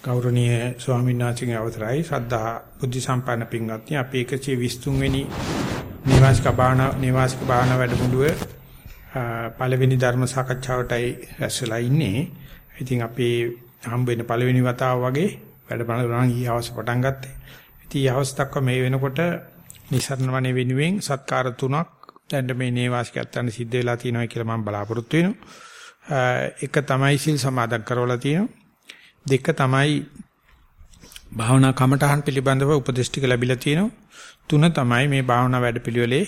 ගෞරවනීය ස්වාමීන් වහන්සේගේ අවසරයි ශ්‍රද්ධා බුද්ධ සම්පන්න පින්වත්නි අපි 123 වෙනි නිවාසික බාහන නිවාසික බාහන වැඩමුළුවේ පළවෙනි ධර්ම සාකච්ඡාවටයි රැස්ලා ඉන්නේ. ඉතින් අපි හම්බ වෙන පළවෙනි වතාව වගේ වැඩබලන ඊ අවස් පටන් ගත්තේ. ඉතින් ඊ අවස් දක්වා මේ වෙනකොට නිසරණ වනේ වෙනුවෙන් සත්කාර තුනක් දැන් මේ නිවාසිකයන් සිද්ධ වෙලා තියෙනවා කියලා මම බලාපොරොත්තු වෙනවා. එක තමයි සිල් සමාදන් කරවලා තියෙනවා. දෙක තමයි භාවනා කමඨහන් පිළිබඳව උපදේශ ටික ලැබිලා තියෙනවා. තුන තමයි මේ භාවනා වැඩපිළිවෙලේ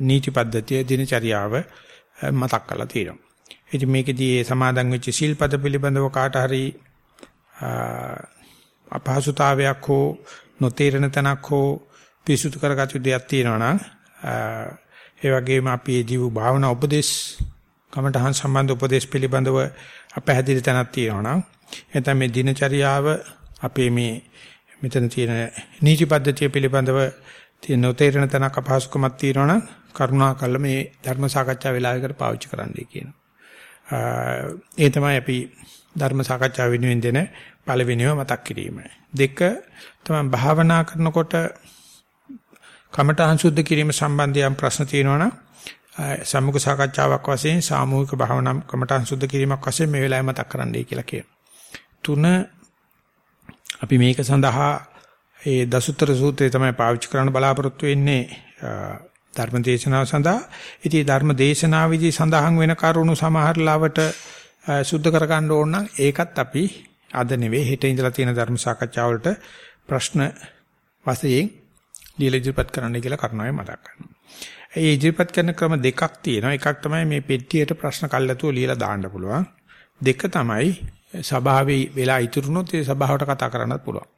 නීති පද්ධතිය දිනචරියාව මතක් කරලා තියෙනවා. ඉතින් මේකෙදී මේ සමාදන් වෙච්ච සීල්පද පිළිබඳව කාට හරි අපහසුතාවයක් හෝ නොතේරෙන තැනක් හෝ පිසුතු කරගatu දෙයක් තියෙනවා නම් ඒ වගේම අපි මේ ජීව භාවනා උපදේශ කමඨහන් සම්බන්ධ උපදේශ පිළිබඳව අපහැදිලි තැනක් තියෙනවා නම් එතන මේ දිනචරියාව අපේ මේ මෙතන තියෙන නීති පද්ධතිය පිළිබඳව තියෙන නොතේරෙන තැනක් අපහසුකමක් තියෙනවනම් කරුණාකරලා මේ ධර්ම සාකච්ඡා වෙලාවකට පාවිච්චි කරන්නයි කියනවා. ඒ තමයි අපි ධර්ම සාකච්ඡා වෙනුවෙන් දෙන පළවෙනිව මතක් කිරීම. දෙක තමයි භාවනා කරනකොට කමඨහං සුද්ධ කිරීම සම්බන්ධයෙන් ප්‍රශ්න තියෙනවනම් සම්මුඛ සාකච්ඡාවක් වශයෙන් සාමූහික භාවනා කමඨහං සුද්ධ කිරීමක් වශයෙන් මේ වෙලාවේ මතක් කරන්නයි කියලා කියනවා. තුන අපි මේක සඳහා ඒ දසුත්තර සූත්‍රය තමයි පාවිච්චි කරන්න බලාපොරොත්තු වෙන්නේ ධර්ම දේශනාව සඳහා. ඉතින් ධර්ම දේශනාවේදී සඳහන් වෙන කරුණු සමහර ලාවට සුද්ධ කර ගන්න ඕන නම් ඒකත් අපි අද නෙවෙයි හෙට ඉඳලා තියෙන ධර්ම සාකච්ඡාව වලට ප්‍රශ්න වශයෙන් ලියලා ඉදිරිපත් කරන්න කියලා කරුණාවෙන් මතක් කරනවා. ඒ ඉදිරිපත් කරන ක්‍රම දෙකක් තියෙනවා. එකක් තමයි මේ පෙට්ටියට ප්‍රශ්න කල්ලාතුව ලියලා දාන්න පුළුවන්. දෙක තමයි සභාවේ වෙලා ඉතුරුනොත් ඒ සභාවට කතා කරන්නත් පුළුවන්.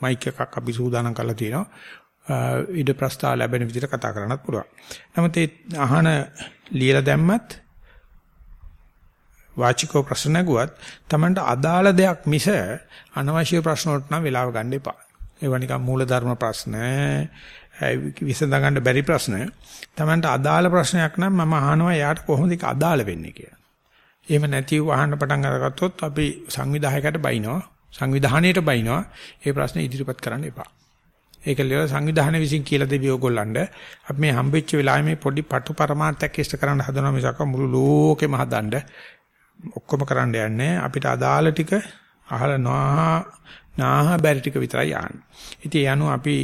මයික් එකක් අපි සූදානම් කරලා තියෙනවා. ඊට ප්‍රස්තාව ලැබෙන විදිහට කතා කරන්නත් පුළුවන්. නමුත් ඒ අහන ලියලා දැම්මත් වාචිකව ප්‍රශ්න නැගුවත් Tamanට අදාළ දෙයක් මිස අනවශ්‍ය ප්‍රශ්න වලට නම් වෙලාව ගන්න එපා. ඒවා නිකන් මූලධර්ම ප්‍රශ්න, විසඳ ගන්න බැරි ප්‍රශ්න. Tamanට අදාළ ප්‍රශ්නයක් නම් මම අහනවා එයාට කොහොමද ඒක අදාළ වෙන්නේ කියලා. එහෙම නැතිව අහන්න පටන් අරගත්තොත් අපි සංවිධායකයට බයිනවා. සංවිධානයට බයිනවා. ඒ ප්‍රශ්නේ ඉදිරිපත් කරන්න එපා. ඒක ලේව සංවිධානය විසින් කියලා දෙවි ඕගොල්ලන්ට අපි මේ හම්බෙච්ච වෙලාවේ මේ පොඩි පටු පරමාර්ථයක් ඉෂ්ට කරන්න හදනවා මිසක් මුළු ලෝකෙම හදන්න ඔක්කොම කරන්න යන්නේ අපිට අදාළ ටික අහලා නාහ නාහ බැරි ටික විතරයි යන්නේ. ඉතින් යනු අපි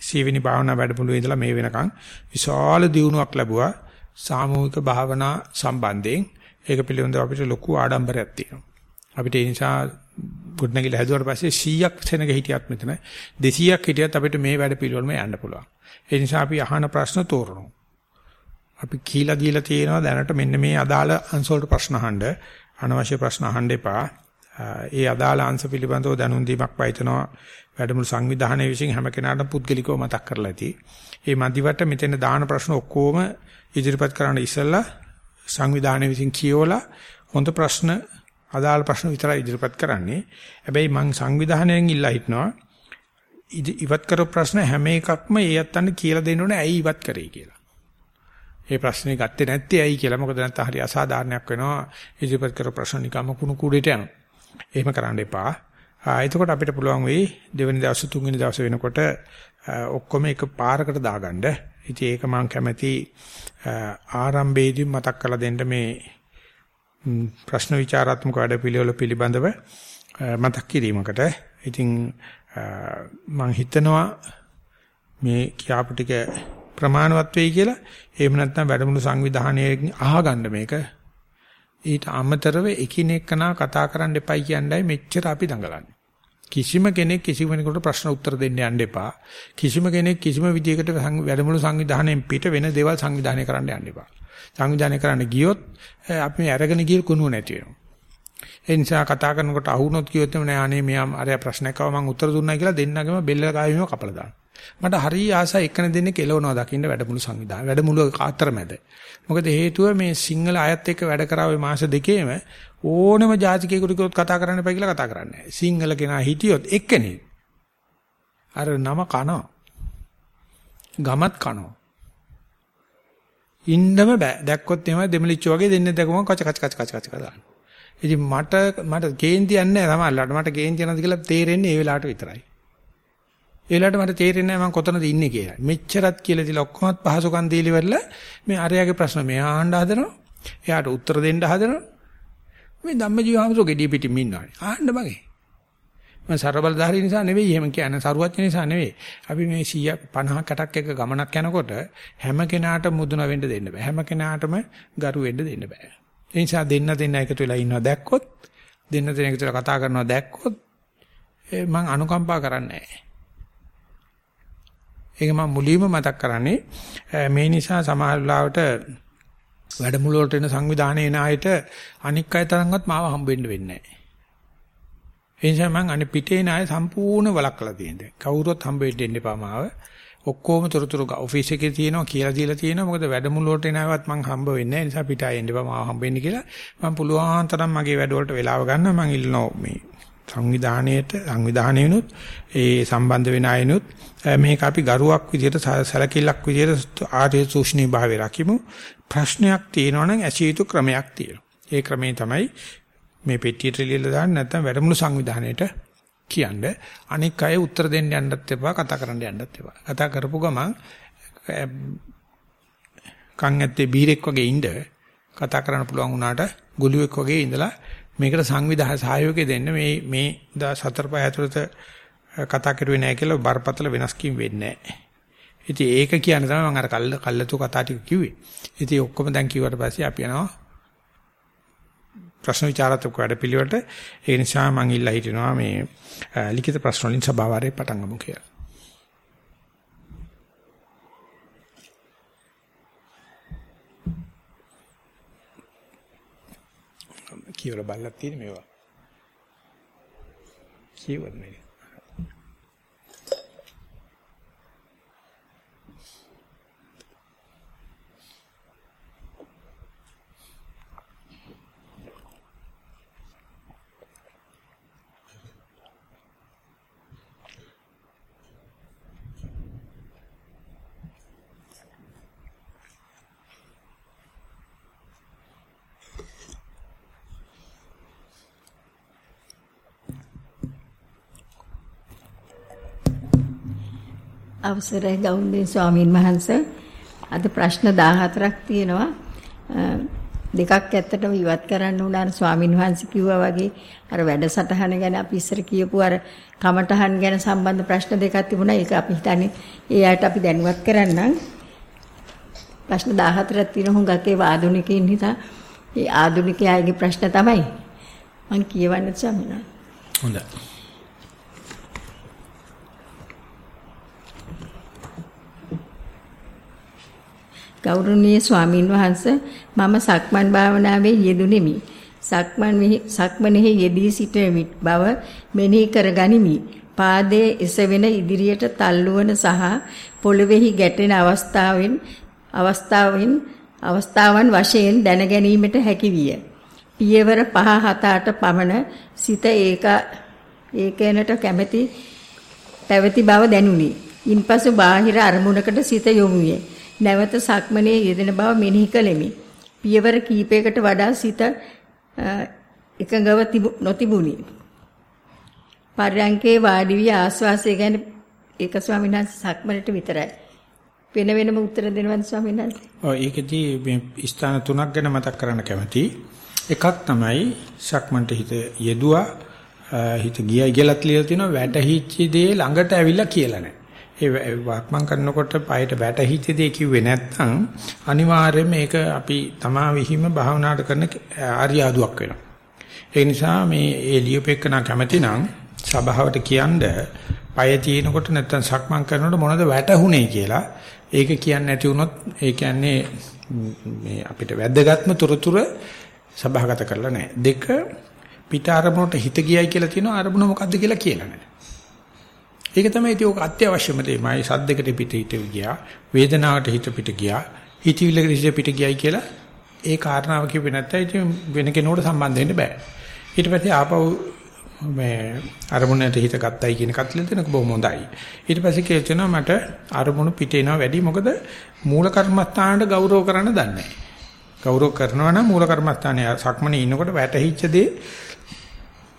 සීවෙනි භාවනා වැඩමුළුවේ ඉඳලා මේ වෙනකන් විශාල දියුණුවක් ලැබුවා සාමූහික භාවනා සම්බන්ධයෙන් ඒක පිළිබඳව අපිට ලොකු ආඩම්බරයක් තියෙනවා. අපිට ඒ නිසා ගොඩනැගිලි හැදුවාට පස්සේ 100ක් සෙනග හිටියත් මෙතන 200ක් හිටියත් අපිට මේ වැඩ පිළිවෙලම යන්න පුළුවන්. ඒ නිසා අපි අහන ප්‍රශ්න තෝරනවා. අපි කීලා දීලා තියෙනවා දැනට මෙන්න මේ අදාළ අංශ වලට ප්‍රශ්න අහන්න අනවශ්‍ය ප්‍රශ්න අහන්න එපා. ඒ අදාළ අංශ පිළිබඳව දැනුම් දීමක් වයිතනවා වැඩමුළු සංවිධානයේ විසින් හැම කෙනාටම පුද්ගලිකව මතක් කරලා ඇති. මේ මදිවට මෙතන දාන ප්‍රශ්න ඔක්කොම ඉදිරිපත් කරන්න ඉස්සෙල්ලා සංවිධානයේ විසින් කියවලා හොඳ ප්‍රශ්න අදාළ ප්‍රශ්න විතරයි ඉදිරිපත් කරන්නේ. හැබැයි මං සංවිධානයෙන් ඉල්ලා හිටනවා ඉවත් කරපු ප්‍රශ්න හැම එකක්ම ඒ යත්තන්න කියලා දෙන්න ඕනේ ඇයි ඉවත් කරේ කියලා. ඒ ප්‍රශ්නේ ගත්තේ නැත්තේ ඇයි කියලා. මොකද නැත්නම් හරි අසාධාරණයක් වෙනවා. ඉදිරිපත් කරපු ප්‍රශ්න නිකම්ම කුණු කුඩේට යනවා. එහෙම කරන්න එපා. එතකොට අපිට පුළුවන් වෙයි දෙවෙනි දවස් තුන්වෙනි දවස් වෙනකොට ඔක්කොම එක පාරකට දාගන්න. ඉතින් ඒක මම කැමැති ආරම්භයේදී මතක් කරලා දෙන්න මේ ප්‍රශ්න විචාරාත්මක වැඩපිළිවෙල පිළිබඳව මතක් කිරීමකට. ඉතින් මම හිතනවා මේ කියාපු ටික ප්‍රමාණවත් වෙයි කියලා. එහෙම නැත්නම් වැඩමුළු සංවිධානයෙන් අහගන්න මේක. ඊට අමතරව එකිනෙකනා කතා කරන්න එපයි කියන්නයි මෙච්චර අපි දඟලන්නේ. කිසිම කෙනෙක් කිසිම කෙනෙකුට ප්‍රශ්න උත්තර දෙන්න යන්න එපා. කිසිම කෙනෙක් කිසිම විදියකට වැඩමුළු සංවිධානයෙන් පිට වෙන දේවල් සංවිධානය කරන්න යන්න එපා. සංවිධානය කරන්න ගියොත් අපි මේ අරගෙන ගිය කුණුව නැති වෙනවා. ඒ නිසා කතා කරනකොට අහුනොත් කිව්වොත් නෑ අනේ මෙයා අරයා ප්‍රශ්නයක් ආව මම උත්තර දුන්නා කියලා දෙන්නගෙම බෙල්ල ගාවීම කපලා දානවා. මට හරිය ආසයි එක්කන දෙන්නේ කෙලවනවා දකින්න වැඩමුළු සංවිධානය. වැඩමුළු අතරමැද. මොකද හේතුව මේ සිංහල අයත් එක්ක වැඩ කරාවේ මාස දෙකේම ඕනම ජාතිකයෙකුට කිව්වොත් කතා කරන්න එපා කියලා කතා කරන්නේ නැහැ. සිංහල කෙනා හිටියොත් එක්කනේ. අර නම කනවා. ගමත් කනවා. ඉන්නම බෑ. දැක්කොත් එහෙම දෙමලිච්ච වගේ දෙන්නේ දැකම කච කච කච කච කච දාන්න. ඉතින් මට මට කේන්තියක් නැහැ සමහරවිට මට කේන්තිය නැති කියලා තේරෙන්නේ ඒ වෙලාවට විතරයි. ඒ වෙලාවට මට තේරෙන්නේ නැහැ මම කොතනද ඉන්නේ කියලා. මෙච්චරත් කියලා දීලා ඔක්කොමත් පහසුකම් දීලි වෙරලා මේ අරයාගේ ප්‍රශ්න මෙහා අහන්න හදනවා. එයාට උත්තර දෙන්න හදනවා. මේ ධම්මජීවහමසෝ gediy පිටින් ඉන්නවානේ. ආන්න බගේ. මම ਸਰබලධාරී නිසා නෙවෙයි එහෙම කියන්නේ සරුවච්ච නිසා නෙවෙයි. අපි මේ 100 50 කටක් එක ගමනක් යනකොට හැම කෙනාටම මුදුන වෙන්න දෙන්න බෑ. හැම කෙනාටම ගරු වෙන්න දෙන්න බෑ. ඒ නිසා දෙන්න දෙන්න එකතු වෙලා ඉන්නවා දැක්කොත් දෙන්න දෙන්න එකතු වෙලා කතා කරනවා දැක්කොත් මම අනුකම්පා කරන්නේ නැහැ. ඒක මම මුලින්ම මතක් කරන්නේ මේ නිසා සමහර වෙලාවට වැඩමුළු වලට එන සංවිධානයේ එන අයට අනික් අය තරම්වත් මාව හම්බෙන්න වෙන්නේ නැහැ. ඒ නිසා මම අනිත් පිටේ නාය සම්පූර්ණ වලක්කලා තියෙනවා. කවුරුත් හම්බෙන්න දෙන්න එපා මාව. ඔක්කොම තොරතුරු ඔෆිස් එකේ තියෙනවා කියලා දීලා තියෙනවා. මොකද වැඩමුළු වලට එනවත් මම හම්බ වෙන්නේ නැහැ. නිසා පිටාය එන්න එපා මාව හම්බෙන්න කියලා. මම පුළුවන් තරම් මගේ වැඩ වලට වෙලාව ගන්නවා. මම ඉල්ලනවා මේ සංවිධානයේට සංවිධානයනුත් ඒ සම්බන්ධ වෙන අයනුත් මේක අපි ගරුවක් විදිහට සැලකිල්ලක් විදිහට ආර්ය සූෂ්ණී භාවය රකිමු. ප්‍රශ්නයක් තියෙනවා නම් ඇසිය යුතු ක්‍රමයක් තියෙනවා. ඒ ක්‍රමේ තමයි මේ පෙට්ටියට ලියලා දාන්න නැත්නම් වැඩමුළු සංවිධානයේට කියන්න. අනික් අය උත්තර දෙන්න යන්නත් එපා කතා කරන්න යන්නත් එපා. කතා කරපු ගමන් කන් ඇත්තේ බීරෙක් වගේ ඉඳ කතා කරන්න පුළුවන් වුණාට ගුළුවෙක් වගේ ඉඳලා මේකට සංවිධාන සහයෝගය දෙන්න මේ මේ 14 පහ ඇතුළත කතා කරුවේ නැහැ කියලා බරපතල වෙනස්කම් වෙන්නේ නැහැ. ඉතින් ඒක කියන තමයි මම අර කල්ල කල්ලතු කතා ටික කිව්වේ. ඉතින් ඔක්කොම දැන් කිව්වට පස්සේ අපි යනවා ප්‍රශ්න විචාරාත්මක වැඩපිළිවෙලට. ඒ නිසා මම ඉල්ලා හිටිනවා මේ ලිඛිත ප්‍රශ්න වලින් සභාවාරේ පටන් ගමු කියලා. කියවල බලලා තියෙන මේවා. කියවන්නේ. අවසරයි ගෞරවනීය ස්වාමින් වහන්සේ. අද ප්‍රශ්න 14ක් තියෙනවා. දෙකක් ඇත්තටම ඉවත් කරන්න උනාර ස්වාමින් වහන්සේ කිව්වා වගේ අර වැඩසටහන ගැන අපි ඉස්සර කියපු අර කමටහන් ගැන සම්බන්ධ ප්‍රශ්න දෙකක් තිබුණා. ඒක අපි හිතන්නේ ඒ අයට අපි දැනුවත් කරන්නම්. ප්‍රශ්න 14ක් තියෙන හුඟක් ඒ ආධුනිකයින් නිසා ඒ ආධුනිකයාගේ ප්‍රශ්න තමයි. මම කියවන්න ස්වාමීන් හොඳයි. ගෞරවනීය ස්වාමින් වහන්සේ මම සක්මන් භාවනාවේ යෙදුණෙමි. සක්මන් සක්මනෙහි යෙදී සිටින බව මෙනෙහි කරගනිමි. පාදයේ එසවෙන ඉදිරියට තල්ලුවන සහ පොළවේහි ගැටෙන අවස්ථාවෙන් අවස්ථාවෙන් අවස්ථාවන් වශයෙන් දැන ගැනීමට හැකි විය. පියවර 5 7 8 පමණ සිත ඒක ඒකැනට කැමැති පැවති බව දැනුනි. ඉන්පසු බාහිර අරමුණකට සිත යොමු විය. නැවත සක්මනේ යෙදෙන බව මෙනෙහි කළෙමි. පියවර කීපයකට වඩා සිත එකඟව නොතිබුණි. පර්යංකේ වාඩි වී ආස්වාසය ගැන ඒක ස්වාමීන් වහන්සේ සක්මනට විතරයි. වෙන වෙනම උත්තර දෙනවද ස්වාමීන් වහන්සේ? ඔව් ඒකදී මේ ස්ථාන තුනක් ගැන මතක් කරන්න කැමතියි. එකක් තමයි සක්මන්ට හිත යෙදුවා හිත ගියයි කියලාත් ලියලා තියෙනවා වැටහිච්ච දේ ළඟට ඇවිල්ලා කියලා නැහැ. ඒ වක්මන් කරනකොට පයට වැටහිච්ච දේ කිව්වේ නැත්නම් අනිවාර්යයෙන්ම ඒක අපි තමා විහිම භාවනාට කරන ආර්යාදුවක් වෙනවා. ඒ නිසා මේ ඒ ලියුපෙකන කැමැති නම් සභාවට කියන්න පය තියෙනකොට නැත්නම් සක්මන් කරනකොට මොනවද වැටහුනේ කියලා ඒක කියන්නේ නැති වුණොත් ඒ කියන්නේ මේ අපිට වැද්දගත්ම තොරතුරු සභාගත කරලා නැහැ. දෙක පිට අරමුණට හිත ගියයි කියලා කියනවා අරමුණ මොකද්ද කියලා කියලා නැහැ. ඒක තමයි ඉතින් ඔක අත්‍යවශ්‍යම දේ. මයි සද්දකට පිට හිට ගියා, වේදනාවට හිත පිට ගියා, හිතවිල්ලකට හිත පිට ගියයි කියලා ඒ කාරණාව කිව්වේ නැත්නම් ඉතින් වෙන කෙනෙකුට සම්බන්ධ වෙන්න බෑ. ඊට පස්සේ ආපහු මේ අරමුණට හිත ගත්තයි කියන කතල දෙනක බොහොම හොඳයි. ඊට පස්සේ කියනවා මට අරමුණු පිට එනවා වැඩි මොකද මූල කර්මස්ථානට ගෞරව කරන්න දන්නේ ගෞරව කරනවා නම් මූල කර්මස්ථානයේ සක්මනේ ඉන්නකොට වැටහිච්ච දේ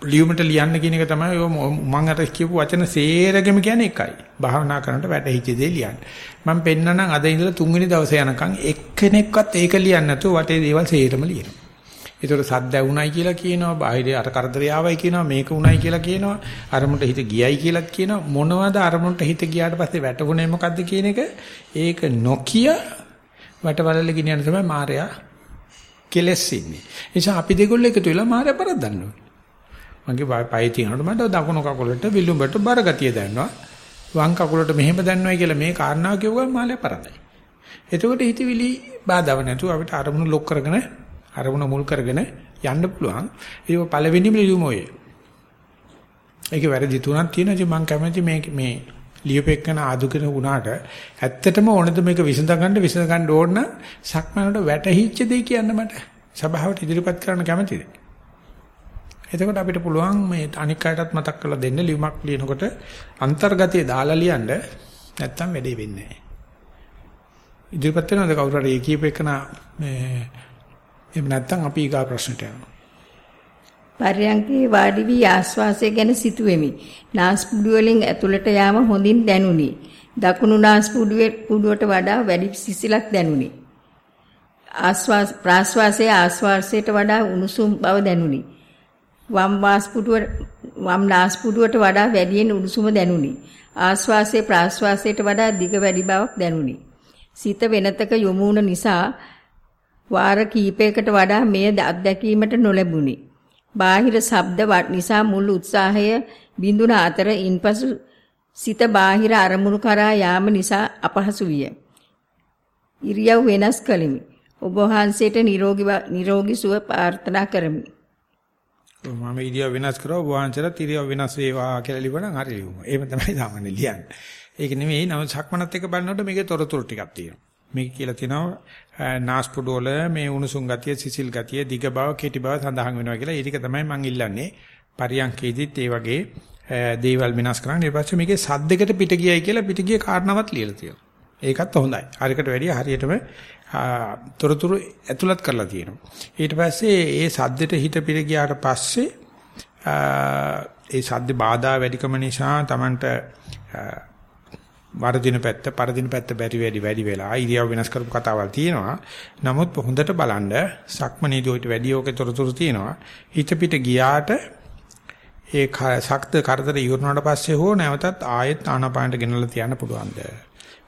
ලියුමට ලියන්න කියන එක තමයි මම අර කියපු වචන සේරගෙම කියන්නේ එකයි. භාවනා කරනකොට වැටහිච්ච දේ ලියන්න. මම පෙන්නනම් අද ඉඳලා තුන්වෙනි දවසේ යනකම් එක්කෙනෙක්වත් ඒක ලියන්නේ නැතුව වටේ දේවල් සේරම ලියනවා. ඒතකොට සද්ද වුණයි කියලා කියනවා, බාහිර අර කරදරය ආවයි කියනවා, මේක වුණයි කියලා කියනවා, අරමුණට හිත ගියයි කියලා කියනවා. මොනවද අරමුණට හිත ගියාට පස්සේ වැටුනේ මොකද්ද කියන එක ඒක නොකිය වටවලල ගෙනියන තමයි මායя කෙලස් ඉන්නේ. ඒ නිසා අපි දෙගොල්ලෝ එකතු වෙලා මායя පරද්දන්න ඕනේ. මගේ පය තියනකොට මට දකුණු කකුලට විලුඹට බර ගතිය දැනෙනවා. වම් කකුලට මෙහෙම දැනනවා කියලා මේ කාරණාව කිව්වම මාළය පරදයි. එතකොට හිතවිලි බාධාව නැතුව අපිට අරමුණු ලොක් කරගෙන අරමුණ මුල් කරගෙන යන්න පුළුවන්. ඒක පළවෙනිම ලියුම ඔය. ඒකේ වැරදි තුනක් තියෙනවා. ඉතින් මම කැමති මේ මේ ලියුපෙක්කන ආදුකන වුණාට ඇත්තටම ඕනද මේක විසඳ ගන්න විසඳ ගන්න ඕන සක්මනට වැටහිච්ච දෙය කියන්න මට සභාවට ඉදිරිපත් කරන්න කැමතිද? එතකොට අපිට පුළුවන් මේ අනික් අයටත් මතක් කරලා දෙන්න ලියුමක් ලියනකොට අන්තර්ගතයේ දාලා ලියන්න නැත්තම් වැඩේ වෙන්නේ නැහැ. ඉදිරිපත් වෙනවද කවුරු හරි කීපෙකන මේ එහෙම නැත්තම් අපි ඊගා ප්‍රශ්නට යනවා. පර්යංකේ වාඩි වී ආස්වාසය ගැන සිටුවෙමි. නාස්පුඩු වලින් ඇතුළට යාම හොඳින් දැනුනි. දකුණු නාස්පුඩුවේ පුඩුවට වඩා වැඩි සිසිලක් දැනුනි. ආස්වාස් ප්‍රාස්වාසයේ ආස්වාසයට වඩා උණුසුම් බව දැනුනි. වම් වාස්පුඩුව වම් නාස්පුඩුවට වඩා වැඩියෙන් උණුසුම දැනුනි. ආස්වාසයේ ප්‍රාස්වාසයට වඩා දිග වැඩි බවක් දැනුනි. සිත වෙනතක යොමු නිසා වාර කීපයකට වඩා මෙය අත්දැකීමට නොලැබුණි. බාහිර ශබ්ද නිසා මුළු උත්සාහය බිඳුන අතර ඉන්පසු සිත බාහිර අරමුණු කරා යාම නිසා අපහසු විය. ඉරියව් වෙනස් කළෙමි. ඔබ වහන්සේට නිරෝගී නිරෝගී සුව ප්‍රාර්ථනා කරමි. මම ඉරියව් වෙනස් කරව වහන්සේලා ඉරියව් වෙනස් වේවා කියලා ලිව්වනම් හරි ලියමු. එහෙම තමයි සාමාන්‍ය ලියන්නේ. ඒක නෙමෙයි නම සක්මනත් එක්ක බලනකොට මේකේ තොරතුරු ටිකක් තියෙනවා. මේක කියලා තියෙනවා නාස්පුඩු වල මේ උණුසුම් ගතිය, සිසිල් ගතිය, දිග බව, කෙටි බව සඳහන් වෙනවා කියලා. ඒ ටික තමයි මම ඉල්ලන්නේ. පරියන්කේදීත් ඒ වගේ දේවල් විනාශ කරන්න. ඊට පස්සේ මේකේ සද්දයකට පිට ගියයි කියලා පිට ගිය කාරණාවක් ලියලා තියෙනවා. ඒකත් හොඳයි. හරියකට වැඩිය හරියටම තොරතුරු ඇතුළත් කරලා තියෙනවා. ඊට පස්සේ ඒ සද්දෙට හිත පිට ගියාට පස්සේ ඒ සද්ද බාධා වැඩිකම නිසා Tamanට වරදින පැත්ත පරදින පැත්ත බැරි වැඩි වැඩි වෙලා ඉරියව් වෙනස් කරපු කතාවල් තියෙනවා. නමුත් හොඳට බලන්න සක්මනීදී ඔයිට වැඩි ඕකේ තොරතුරු තියෙනවා. හිත පිට ගියාට ඒ සක්ත කරදර ඉවරනාට පස්සේ හෝ නැවතත් ආයෙත් ආනාපානට ගෙනල්ලා තියන්න පුළුවන්ද?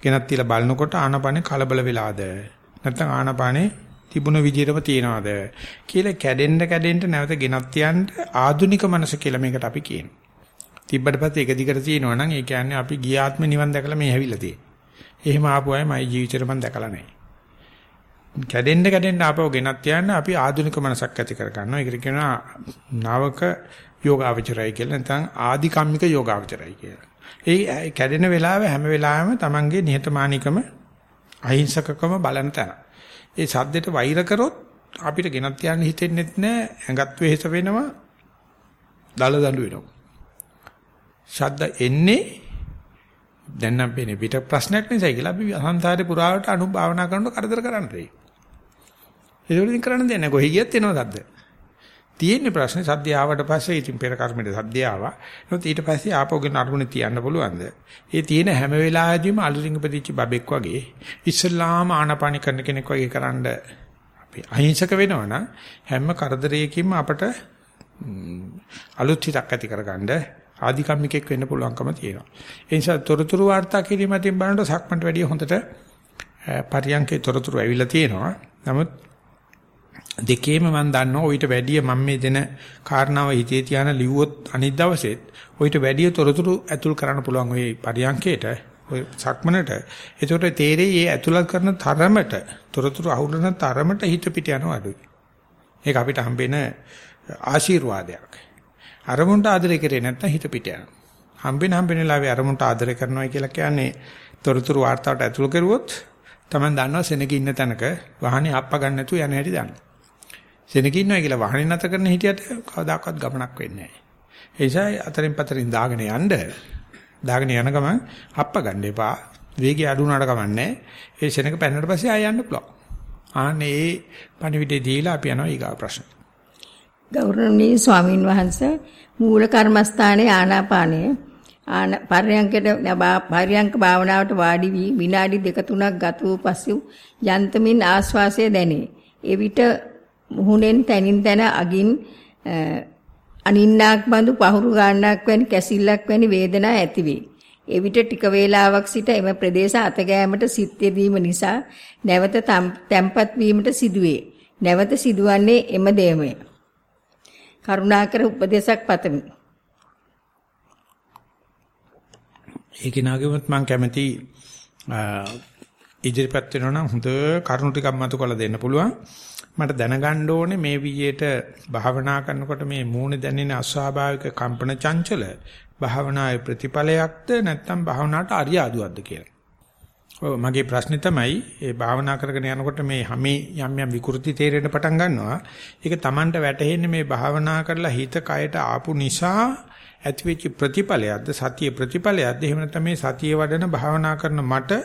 ගෙනත් තියලා බලනකොට ආනාපානේ කලබල වෙලාද? නැත්නම් ආනාපානේ තිබුණ විදිහටම තියනවාද කියලා කැඩෙන්න කැඩෙන්න නැවත ගෙනත් තියන්න ආදුනික මනස කියලා මේකට අපි කියනවා. තිබ්බට පස්සේ එක දිගට තියෙනවා නම් ඒ කියන්නේ අපි ගිය ආත්ම නිවන් දැකලා මේ හැවිලා තියෙන්නේ. එහෙම ආපු අය මයි ජීවිතේට මම දැකලා නැහැ. කැඩෙන්න කැඩෙන්න ආපහු ගෙනත් යන්න අපි ආධුනික මනසක් ඇති කර ගන්නවා. ඒකට කියනවා නාවක යෝගාවචරයි කියලා නැත්නම් ආධිකම්මික යෝගාවචරයි කියලා. ඒ කැඩෙන වෙලාව හැම වෙලාවෙම Tamange නිහතමානීකම අහිංසකකම බලන තැන. ඒ සද්දෙට වෛර කරොත් අපිට ගෙනත් යන්න හිතෙන්නේ නැහැ. ඇඟත් වෙහෙස වෙනවා. දල දඬු වෙනවා. ශබ්ද එන්නේ දැන් නම් පේන්නේ පිට ප්‍රශ්නයක් නිසා කියලා අපි සංසාරේ පුරාවට අනුභවනා කරනකොට කරදර කරන්න වෙයි. ඒක වලින් කරන්න දෙන්නේ නැහැ. කොහේ ගියත් එනවා සද්ද. තියෙන්නේ ප්‍රශ්නේ සද්ද ආවට පස්සේ ඉතින් පෙර කර්මෙට සද්ද ආවා. එහෙනම් ඊට පස්සේ ආපෝගෙන අරමුණ තියන්න පුළුවන්ද? ඒ තියෙන හැම වෙලාවෙදීම අලුරින් ඉපදිච්ච බබෙක් වගේ ඉස්ලාම ආනපානි කරන කෙනෙක් වගේ කරන්න අපි අහිංසක වෙනවනම් හැම කරදරයකින්ම අපට අලුත් හිතක් ඇති කරගන්න ආධිකම්මිකෙක් වෙන්න පුළුවන්කම තියෙනවා. ඒ නිසා තොරතුරු වාර්තා කිරීම අතින් බලනකොට සක්මන්ට වැඩිය හොඳට පරියන්කේ තොරතුරු ඇවිල්ලා තියෙනවා. නමුත් දෙකේම මම දන්නවා ඊට වැඩිය මම මේ දෙන කාරණාව හිතේ තියාන ලිව්වොත් අනිත් දවසෙත් ඊට වැඩිය තොරතුරු ඇතුල් කරන්න පුළුවන් ওই පරියන්කේට ඔය සක්මනට. ඒකට තේරෙයි මේ ඇතුළත් කරන තරමට තොරතුරු අහුරන තරමට හිත පිට යනවා අඩුයි. ඒක අපිට හම්බෙන ආශිර්වාදයක්. අරමුණට ආදරය කරේ නැත්නම් හිත පිට යනවා. හම්බෙන හම්බෙන ලාවේ අරමුණට ආදරය කරනවා කියලා කියන්නේ තොරතුරු වාර්තාවට ඇතුළු කරුවොත් තමයි දන්නවා සෙනග ඉන්න තැනක වාහනේ අප්ප ගන්න නැතුව යන හැටි දන්නවා. සෙනග ඉන්නවා කියලා වාහනේ නැත කරන හිටියට කවදාකවත් ගමනක් වෙන්නේ නැහැ. ඒ නිසා අතරින් පතරින් දාගෙන යන්න දාගෙන යන ගමන් අප්ප ගන්න එපා. වේගය අඩු වුණාට කමන්නේ. ඒ සෙනග පැනනට පස්සේ ආය යන්න පුළුවන්. ආනේ ඒ පණිවිඩය දීලා අපි යනවා ඊගා ප්‍රශ්න. ගෞරවනීය ස්වාමින් වහන්සේ මූල කර්මස්ථානයේ ආනාපානය ආන පර්යංකයට පර්යංක භාවනාවට වාඩි වී විනාඩි දෙක තුනක් ගත වූ පසු යන්තමින් ආස්වාසය දැනේ. එවිට මුහුණෙන් තනින් තන අගින් අනින්නාක් බඳු පහුරු ගන්නක් වැනි කැසිල්ලක් වැනි වේදනා ඇතිවේ. එවිට ටික වේලාවක් සිට එම ප්‍රදේශ අතගෑමට සිත් යෙදීම නිසා නැවත තැම්පත් වීමට සිදුවේ. නැවත සිදුවන්නේ එම දෙයමය. කරුණාකර උපදේශක් පතමි. ඒක නාගෙමත් මම කැමති ඉදිරිපත් වෙනවා නම් හොඳ කරුණු ටිකක් මතු කරලා දෙන්න පුළුවන්. මට දැනගන්න ඕනේ මේ විදියට භාවනා කරනකොට මේ මූණ දැනෙන අස්වාභාවික කම්පන චංචල භාවනාවේ ප්‍රතිඵලයක්ද නැත්නම් භාවනාවට අරියාදුවක්ද කියලා. ඔව් මගේ ප්‍රශ්නේ තමයි ඒ භාවනා කරගෙන යනකොට මේ හැමේ යම් යම් විකෘති තේරෙන්න පටන් ගන්නවා. ඒක Tamanට වැටහෙන්නේ මේ භාවනා කරලා හිත කයට ආපු නිසා ඇතිවෙච්ච ප්‍රතිඵලයක්ද සතිය ප්‍රතිඵලයක්ද එහෙම නැත්නම් මේ සතිය වඩන භාවනා කරන මට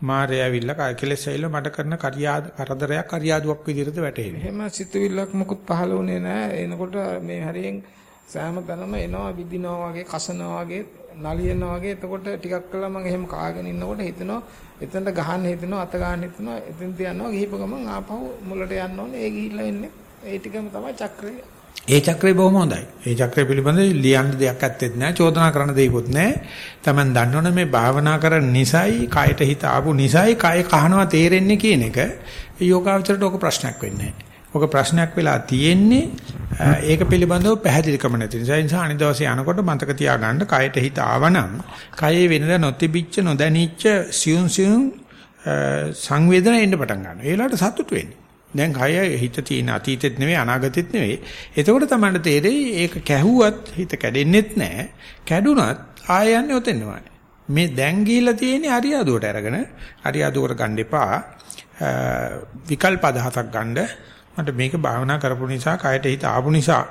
මාරය ඇවිල්ලා කෙලෙස් ඇවිල්ලා මට කරන කරදරයක් අරියාදුවක් විදිහට වැටෙන්නේ. එහෙම සිතුවිල්ලක් මොකුත් පහළ වුණේ නැහැ. එනකොට මේ හරියෙන් සෑම තැනම එනවා විදිනවා වගේ කසනවා වගේ නලියනවා වගේ. එතකොට ටිකක් කළා මම එහෙම කාගෙන ඉන්නකොට හිතෙනවා එතනට ගහන්න හිතෙනවා අත ගන්න හිතෙනවා එතෙන්ට යනවා ගිහිප ගමන් ආපහු මුලට යන්න ඕනේ. ඒ ගිහිල්ලා එන්නේ. ඒ ටිකම තමයි චක්‍රය. ඒ චක්‍රය බොහොම හොඳයි. ඒ චක්‍රය පිළිබඳව ලියන්න දෙයක් ඇත්තෙත් නැහැ. චෝදනා කරන්න දෙයක්වත් නැහැ. Taman දන්නවනේ මේ භාවනා කරන නිසයි, කයට හිත ආපු නිසයි, කය කහනවා තේරෙන්නේ කියන එක යෝගාවචරයට ඔක ප්‍රශ්නයක් වෙන්නේ ඔක ප්‍රශ්නයක් වෙලා තියෙන්නේ ඒක පිළිබඳව පැහැදිලිකම නැති නිසා. ඒ නිසා අනිත් දවසේ යනකොට මතක තියාගන්න කයට හිත ආවනම්, කයේ වෙනද නොතිබිච්ච නොදැනිච්ච සියුම් සියුම් සංවේදන එන්න පටන් ගන්නවා. ඒ වෙලාවට සතුට වෙන්නේ. දැන් කය හිත තියෙන අතීතෙත් නෙවෙයි අනාගතෙත් නෙවෙයි. එතකොට තමයි තේරෙයි ඒක කැහුවත් හිත කැඩෙන්නෙත් නැහැ. කැඩුනත් ආය යන්නේ ඔතෙන්මයි. මේ දැන් ගිහිලා තියෙන්නේ අරියාදුවට අරගෙන අරියාදුවට ගන්න එපා. විකල්ප අදහසක් ගන්න. මට මේක භාවනා කරපු නිසා කයට හිත ආපු නිසා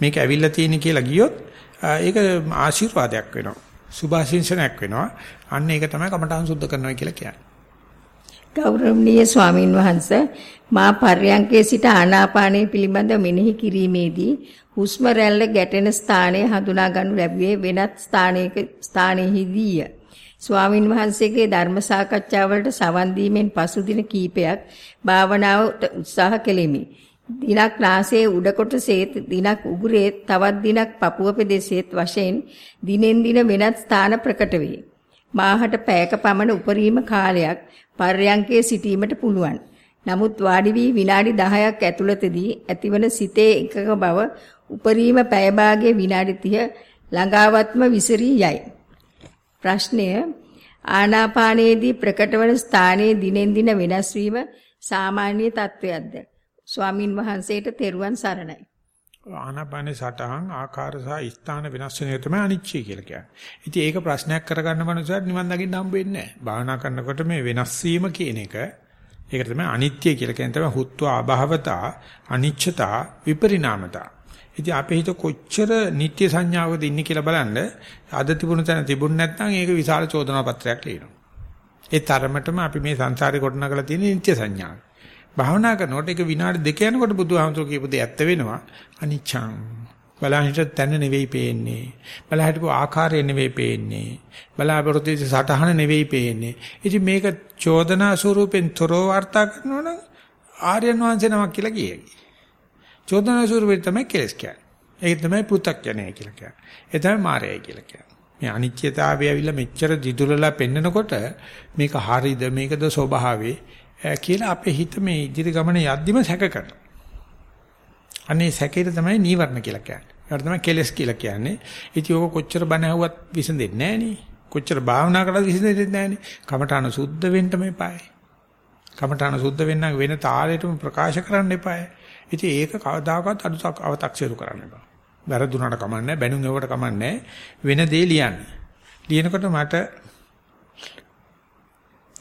මේක ඇවිල්ලා තියෙන කියලා ගියොත් ඒක ආශිර්වාදයක් වෙනවා. සුභාශිංසනයක් වෙනවා. අන්න ඒක තමයි කමඨාන් සුද්ධ කරනවා කියලා කියන්නේ. ගෞරවනීය ස්වාමින් වහන්සේ මා පර්යංකයේ සිට ආනාපානය පිළිබඳ මෙනෙහි කිරීමේදී හුස්ම රැල්ල ගැටෙන ස්ථානය හඳුනා ගන්නු ලැබුවේ වෙනත් ස්ථානයක ස්ථානයේදීය. ස්වාමින් වහන්සේගේ ධර්ම සාකච්ඡාවලට සවන් දීමෙන් පසු දින කීපයක් භාවනාවට උත්සාහ කෙලිමි. දිනක් නාසයේ උඩ කොටසේත් දිනක් උගුරේ තවත් දිනක් පපුව පෙදෙසේත් වශයෙන් දිනෙන් දින වෙනත් ස්ථාන ප්‍රකට වේ. මාහට පැයක පමණ උපරිම කාලයක් පර්යංකයේ සිටීමට පුළුවන්. නමුත් වාඩි වී විනාඩි 10ක් ඇතුළතදී ඇතිවන සිතේ එකක බව උපරිම පැය භාගයේ විනාඩි 30 ළඟාවත්ම විසිරී යයි. ප්‍රශ්නය ආනාපානයේදී ප්‍රකටවන ස්ථානයේ දිනෙන් දින වෙනස් වීම සාමාන්‍ය තත්වයක්ද? ස්වාමින් වහන්සේට තෙරුවන් සරණයි. ආනාපානේ සටහන් ආකාර සහ ස්ථාන වෙනස් වෙන එක තමයි අනිච්චය කියලා කියන්නේ. ඉතින් ඒක ප්‍රශ්නයක් කරගන්න මනුස්සයෙක් නිවන් දකින්න හම්බ වෙන්නේ නැහැ. භාවනා කරනකොට මේ වෙනස් වීම කියන එක ඒක තමයි අනිත්‍ය කියලා කියන්නේ තමයි හුත්වා අභවතා අනිච්චතා විපරිණාමතා. ඉතින් අපේ හිත කොච්චර නිත්‍ය සංඥාවකද ඉන්නේ කියලා බලන්න අද තිබුණ තැන තිබුණ නැත්නම් ඒක විශාල චෝදනා පත්‍රයක් ලියනවා. ඒ තරමටම අපි මේ සංසාරේ ගොඩනගලා තියෙන නිත්‍ය සංඥාව. භාවනා කරනකොට ඒක විනාඩි දෙක යනකොට බුදුහාමුදුරුවෝ කියපු දේ ඇත්ත වෙනවා. අනිච්ඡං. බලහිට තැන නෙවෙයි පේන්නේ. බලහිටපු ආකාරය නෙවෙයි පේන්නේ. බලාපොරොත්තු සටහන නෙවෙයි පේන්නේ. ඉතින් මේක චෝදනා ස්වරූපෙන් තොරව වර්තා කරනවා නම් ආර්යයන් වහන්සේ නමක් කියලා කියයි. චෝදනා ස්වරූපෙන් තමයි කෙලස් කියන්නේ. ඒක තමයි පෘථග්ජනය කියලා කියන්නේ. ඒ තමයි මායය කියලා කියන්නේ. මේ අනිත්‍යතාවය ඇවිල්ලා මෙච්චර දිදුලලා පෙන්නකොට මේක හරිද මේකද ස්වභාවේ කියලා අපේ හිත මේ ඉදිරි ගමන යද්දිම සැක කරනවා. අනේ සැකේට තමයි නීවරණ කියලා කියන්නේ. ඒකට තමයි කෙලස් කියලා කියන්නේ. ඉතින් ඕක කොච්චර බණ ඇහුවත් විසඳෙන්නේ නැහැ නේ. කොච්චර භාවනා කරලා විසඳෙන්නේ නැහැ නේ. කමඨාන සුද්ධ වෙන්න මේපායි. කමඨාන සුද්ධ වෙන්න වෙන තාලෙටම ප්‍රකාශ කරන්න එපායි. ඉතින් ඒක කවදාකවත් අඩුවක් අව탁සිරු කරන්න එපා. වැරදුනට කමන්නේ බැනුම් එවට කමන්නේ වෙන දේ ලියන්න. ලියනකොට මට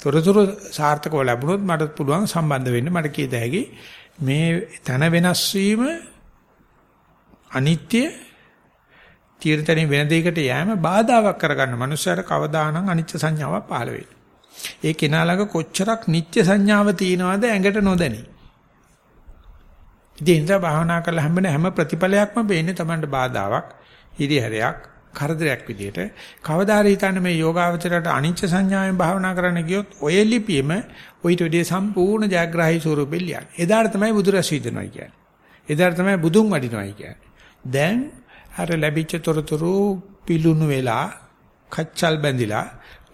තොරතුරු සාර්ථකව ලැබුණොත් මට පුළුවන් සම්බන්ධ වෙන්න මට කීත හැකි මේ තන වෙනස් වීම අනිත්‍ය තීරතරින් වෙන දෙයකට යෑම බාධාවක් කරගන්න මනුස්සයර කවදානම් අනිත්‍ය සංඥාවක් පහළ වෙයි. ඒ කෙනා ළඟ කොච්චරක් නිත්‍ය සංඥාව තියෙනවද ඇඟට නොදැනි. ඉතින් ඒ නිසා භාවනා කරලා හැම හැම ප්‍රතිඵලයක්ම වෙන්නේ Tamanට බාධාවක්, හිරිහැරයක්, කරදරයක් විදියට. කවදා හරි හිතන්නේ මේ යෝගාවචරයට අනිච්ච සංඥාවෙන් භාවනා කරන්න ගියොත් ඔය ලිපියෙම ඔయిత විදිය සම්පූර්ණ ජයග්‍රාහී ස්වරූපෙල් යන්නේ. එදාට තමයි බුදු රැස් විදිනවා කියන්නේ. එදාට තමයි බුදුන් වඩිනවයි කියන්නේ. දැන් අර ලැබිච්ච තොරතුරු පිලුණු වෙලා කච්චල් බැඳිලා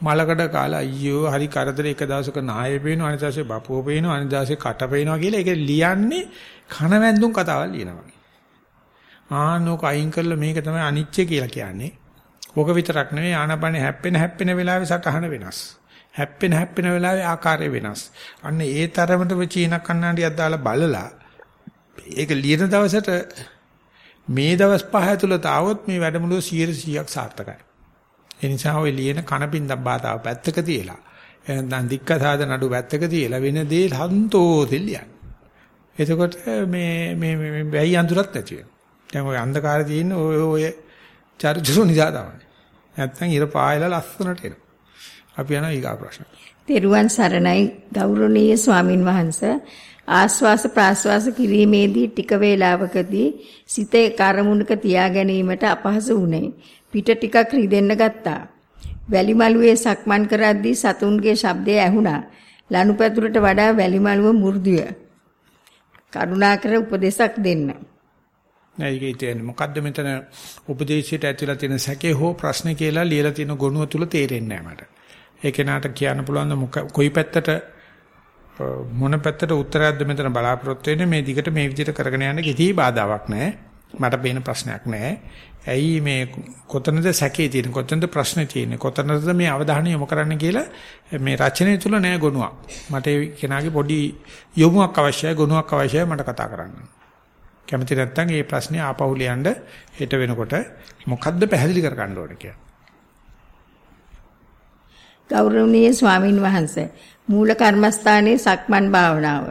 මලකඩ කාලා අයියෝ හරි කරදර එක දවසක නාය පේනවා අනිත් දවසේ බපුව පේනවා අනිත් දවසේ කට පේනවා කියලා ඒක ලියන්නේ කන වැන්දුම් කතාවක් ලියනවා. ආනෝක අයින් කරලා මේක තමයි අනිච්ච කියලා කියන්නේ. ඕක විතරක් නෙවෙයි ආනපනේ හැප්පෙන හැප්පෙන වෙලාවේ සටහන වෙනස්. හැප්පෙන හැප්පෙන වෙලාවේ ආකාරය වෙනස්. අන්න ඒ තරමටම චීන කන්නඩියක් දාලා බලලා ඒක ලියන දවසට මේ දවස් පහ ඇතුළත આવොත් මේ වැඩමුළුව 100%ක් සාර්ථකයි. ඒ නිසා ඔය ලියන කනපින්දක් බාතාව පැත්තක තියලා එහෙනම් දික්ක සාද නඩු පැත්තක තියලා වෙන දේ සන්තෝෂෙන් ලියන්න. එතකොට මේ මේ මේ වැයි අඳුරක් නැති වෙනවා. දැන් ඔය අන්ධකාරය තියෙන ඔය ඔය චරිචුරු නිසා තමයි. නැත්තම් ඉර පායලා ලස්සනට එනවා. අපි යනවා ඊගා ප්‍රශ්න. තෙරුවන් සරණයි ගෞරවනීය ස්වාමින් වහන්සේ ආස්වාස ප්‍රාස්වාස කිරීමේදී ටික වේලාවකදී සිතේ කරමුණක තියා ගැනීමට අපහසු වුණේ. පිට ටිකක් රිදෙන්න ගත්තා. වැලිමලුවේ සක්මන් කරද්දී සතුන්ගේ ශබ්දය ඇහුණා. ලනුපැදුරට වඩා වැලිමලුව මෘදුය. කරුණාකර උපදේශක් දෙන්න. නෑ ඒක ඉතින් මොකද්ද මෙතන උපදේශයට ඇතුළත් තියෙන සැකේ හෝ ප්‍රශ්න කියලා ලියලා තියෙන ගොනුව තුල තේරෙන්නේ නෑ මට. ඒ කෙනාට කියන්න පුළුවන් කොයි පැත්තට මොන පැත්තට උත්තරයක්ද මෙතන බලාපොරොත්තු වෙන්නේ මේ දිගට මේ විදිහට කරගෙන යන්න කිසි බාධාවක් නෑ. මට පේන ප්‍රශ්නයක් නෑ. ඇයි මේ කොතනද සැකේ තියෙන්නේ කොතනද ප්‍රශ්නේ තියෙන්නේ කොතනද මේ අවධානය යොමු කරන්න කියලා මේ රචනය තුල නෑ ගොනුවක්. මට ඒ කෙනාගේ පොඩි යොමුවක් අවශ්‍යයි ගොනුවක් අවශ්‍යයි මට කතා කරන්න. කැමති නැත්නම් මේ ප්‍රශ්නේ ආපහු ලියන්න හෙට වෙනකොට මොකද්ද පැහැදිලි කරගන්න ඕනේ කියලා. ගෞරවනීය ස්වාමින් වහන්සේ මූල කර්මස්ථානයේ සක්මන් භාවනාව.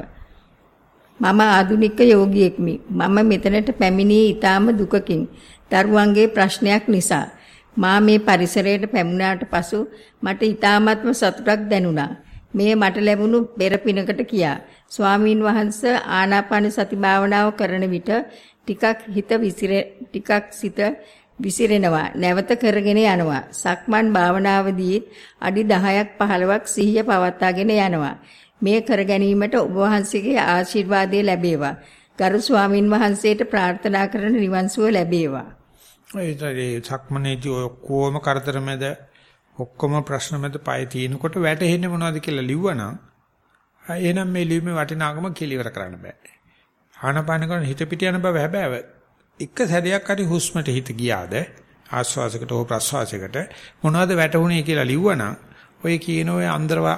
මම ආදුනික යෝගියෙක්මි. මම මෙතනට පැමිණී ඊටාම දුකකින් දරුවන්ගේ ප්‍රශ්නයක් නිසා මා මේ පරිසරයට පැමුණාට පසු මට ඊ타මත්ම සතුටක් දැනුණා. මේ මට ලැබුණු පෙර පිනකට කියා. ස්වාමීන් වහන්ස ආනාපාන සති භාවනාව කරන විට ටිකක් හිත විසිර ටිකක් සිත විසිරෙනවා. නැවත කරගෙන යනවා. සක්මන් භාවනාවදී අඩි 10ක් 15ක් සිහිය පවත්වාගෙන යනවා. මේ කර ගැනීමට ඔබ වහන්සේගේ ආශිර්වාදය ලැබේවා. ගරු ස්වාමින් වහන්සේට ප්‍රාර්ථනා කරන නිවන් සුව ලැබේවා. ඒ සක්මනේදී ඔක්කොම කරදර මැද ඔක්කොම ප්‍රශ්න මැද පය තියෙනකොට වැටෙන්නේ මොනවද කියලා ලිව්වනම් එහෙනම් මේ ලියුමේ වටිනාකම කෙලිවර කරන්න බෑ. ආනපාන කරන හිත පිට යන බව හැබෑව. එක සැරයක් හරි හුස්මට හිත ගියාද ආස්වාසයකට හෝ ප්‍රස්වාසයකට මොනවද වැටුනේ කියලා ලිව්වනම් ඔය කියන ඔය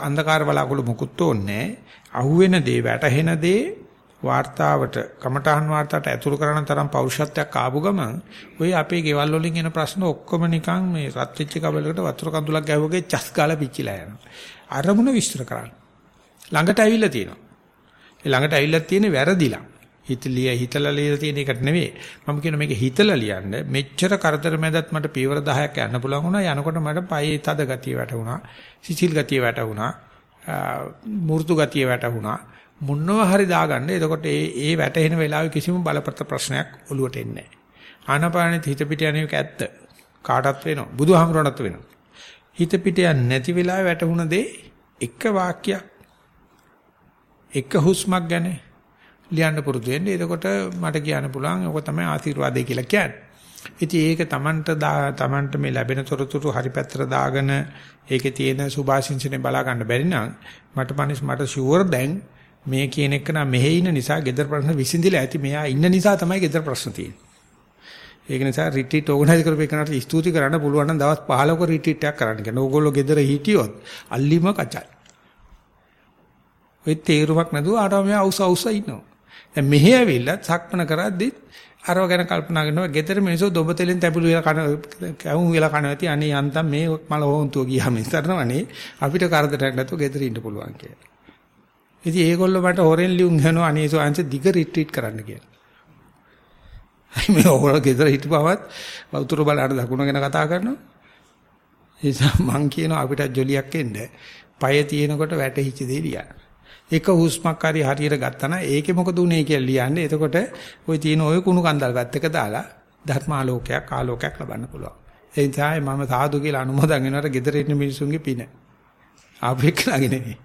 අන්ධකාර බලාකුළු මුකුත් ඕනේ අහුවෙන දේ වැටහෙන දේ වාර්තාවට කමඨහන් වාර්තාවට ඇතුළු කරන තරම් පෞරුෂත්වයක් ආපු ගමන් ඔය අපේ ගෙවල් වලින් එන ප්‍රශ්න ඔක්කොම නිකන් මේ රත් වෙච්ච කබලකට වතුර කඳුලක් ගැහුවගේ චස් ගාලා පිච්චිලා යනවා. අරමුණ විස්තර කරන්න. ළඟට ඇවිල්ලා තියෙනවා. ඒ ළඟට ඇවිල්ලා තියෙන්නේ වැරදිලා. හිතලිය හිතලා ලියලා තියෙන එකට නෙවෙයි. මම කියන මේක හිතලා ලියන්න මෙච්චර කරදර මැදත් මට පියවර 10ක් යන්න පුළුවන් වුණා. යනකොට මට පයේ තද ගතිය වැටුණා. සිසිල් ගතිය වැටුණා. මෘදු ගතිය වැටුණා. මුන්නව හරි දාගන්න. එතකොට ඒ ඒ වැටෙන වෙලාවේ කිසිම බලපත්‍ර ප්‍රශ්නයක් ඔලුවට එන්නේ නැහැ. ආනපානෙත් හිත පිට යන එක ඇත්ත. කාටත් වෙනවා. බුදුහාමරණත් වෙනවා. හිත පිට යන්නේ නැති වෙලාවේ වැටුණ දේ එක වාක්‍යයක් එක හුස්මක් ගැන ලියන්න පුරුදු වෙන්න. එතකොට මට කියන්න පුළුවන් ඔක තමයි ආශිර්වාදය කියලා කියන්නේ. ඉතින් ඒක Tamanට Tamanට මේ ලැබෙන තොරතුරු හරි පැත්තට දාගෙන ඒකේ තියෙන සුභාශිංසනේ බලා ගන්න බැරි නම් මට පනිස් මට ෂුවර් දැන් මේ කියන එක නම් මෙහෙ ඉන්න නිසා gedara ප්‍රශ්න විසඳිලා ඇති. මෙයා ඉන්න නිසා තමයි gedara ප්‍රශ්න තියෙන්නේ. ඒක නිසා රිට්‍රීට් ඕගනයිස් කරපේකනට ස්තුති කරන්න පුළුවන් නම් දවස් 15ක රිට්‍රීට් එකක් කරන්න කියන. ඕගොල්ලෝ gedara හිටියොත් අල්ලිම කචල්. ඔය තේරුමක් නැතුව ආටම මෙයා අවුස අවුස ඉන්නවා. දැන් මෙහෙ ඇවිල්ලා සක්මන කරද්දි අරව ගැන කල්පනා කරනවා ගෙදර මිනිස්සු දොඹ තෙලෙන් තැබුළු වෙලා කන කැවුම් වෙලා කනවා ඇති අනේ යන්තම් මේ මල හොන්තුව ගියාම ඉස්සරනවනේ අපිට කරදරයක් නැතුව ගෙදර ඉන්න පුළුවන් කියලා. ඉතින් ඒගොල්ලෝ මට හොරෙන් ලියුම් යනවා අනේ සෝංශ දිග රිට්‍රීට් කරන්න කියලා. අයි මේ ඕගොල්ලෝ ගෙදර හිටපුවවත් වතුර බලන්න දකුණ ගැන කතා කරනවා. ඒ නිසා මං කියනවා අපිට ජොලියක් එන්න. পায় තියෙනකොට වැටහිච්ච දේ ලියන්න. එක හුස්මක් හරි හරියට ගත්තා නම් ඒකේ මොකද උනේ කියලා ලියන්නේ. එතකොට ওই තියෙන ওই කුණු කන්දල් පැත්තක දාලා ධර්මාලෝකයක් ආලෝකයක් ලබන්න පුළුවන්. ඒ නිසා මම සාදු කියලා අනුමೋದන් වෙනවට ගෙදර ඉන්න මිනිසුන්ගේ පින. ආපෙක් ළඟ නෙමෙයි.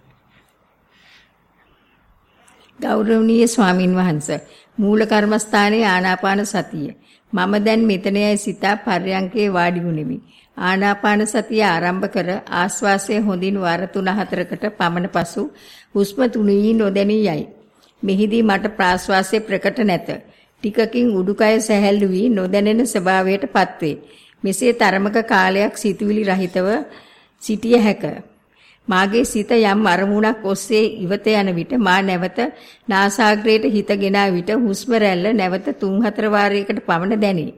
ගෞරවනීය ස්වාමින් වහන්සේ මූල කර්මස්ථානයේ ආනාපාන සතිය. මම දැන් මෙතනයි සිතා පර්යංකේ වාඩි වුනිමි. ආනාපාන සතිය ආරම්භ කර ආස්වාසය හොඳින් වර 3-4කට පමණ පසු හුස්ම තුනී නොදැනී යයි. මෙහිදී මට ප්‍රාශ්වාසයේ ප්‍රකට නැත. ටිකකින් උඩුකය සැහැල්ලු වී නොදැනෙන ස්වභාවයට පත්වේ. මෙසේ තරමක කාලයක් සිතුවිලි රහිතව සිටිය හැකිය මාගේ සිත යම් අරමුණක් ඔස්සේ ඉවත යන විට මා නැවත නාසාග්‍රයට හිතගෙන විට හුස්ම රැල්ල නැවත 3-4 වාරයකට පමණ දැනේ.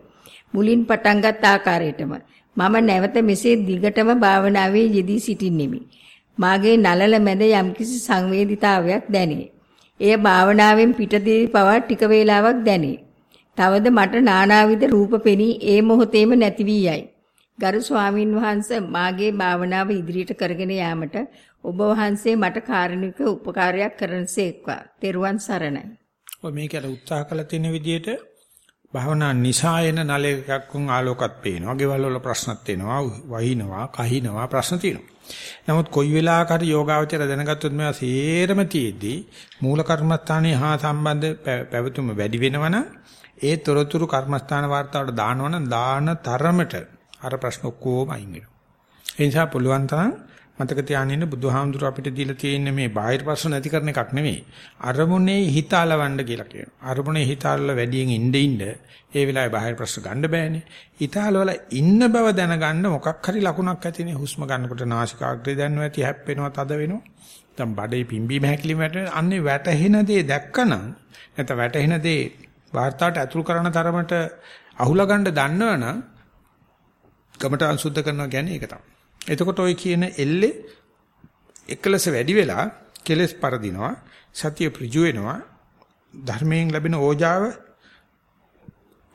මුලින් පටන්ගත් ආකාරයටම මම නැවත මෙසේ දිගටම භාවනාවේ යෙදී සිටින්නෙමි. මාගේ නලල මැද යම්කිසි සංවේදීතාවයක් දැනේ. එය භාවනාවෙන් පිටදී පවා ටික වේලාවක් දැනේ. තවද මට නානාවිද රූප පෙනී ඒ මොහොතේම නැති වී යයි. ගරු ස්වාමින් වහන්සේ මාගේ භාවනාව ඉදිරියට කරගෙන යාමට ඔබ වහන්සේ මට කාරුණික උපකාරයක් කරනසේක්වා. තෙරුවන් සරණයි. ඔය මේක අර උත්සාහ කළ තියෙන විදිහට භාවනා නිසා එන නල එකක් වුන් ආලෝකත් පේනවා. ගෙවල් වල ප්‍රශ්නත් එනවා, වහිනවා, කහිනවා ප්‍රශ්න තියෙනවා. නමුත් කොයි වෙලාවක හරි යෝගාවචර දැනගත්තොත් මේවා සේරම තියේදී මූල කර්මස්ථානයේ හා සම්බන්ධ පැවතුම වැඩි වෙනවනම් ඒ තොරතුරු කර්මස්ථාන වார்த்தාවට දානවනම් දාන තරමට අර ප්‍රශ්න ඔක්කොම අයින් වෙනවා. ඒ නිසා පුළුවන් තරම් මතක තියාගෙන ඉන්න බුදුහාමුදුර අපිට දීලා තියෙන මේ බාහිර ප්‍රශ්න නැති කරන එකක් නෙමෙයි. අරමුණේ හිත అలවන්න කියලා කියනවා. අරමුණේ හිත අල්ල වැඩියෙන් ඉන්න ඉන්න ඒ වෙලාවේ බාහිර ප්‍රශ්න ගන්න බෑනේ. හිත අලවල ඉන්න බව දැනගන්න මොකක් හරි ලකුණක් ඇතිනේ. හුස්ම ගන්නකොට නාසිකාග්‍රේ දැනනවා ඇති හැප්පෙනවා තද වෙනවා. දැන් බඩේ පිම්බීම හැකිලිම වැටෙන අන්නේ වැටහෙන දේ දැක්කනම් නැත්නම් වැටහෙන දේ වාර්තාවට ඇතුල් කරන තරමට අහුලා ගන්න දන්නවනම් කමඨාන් සුද්ධ කරනවා කියන්නේ ඒක තමයි. එතකොට ওই කියන එල්ලේ එකලස වැඩි වෙලා කෙලස් පරදිනවා සතිය ප්‍රිජු වෙනවා ධර්මයෙන් ලැබෙන ඕජාව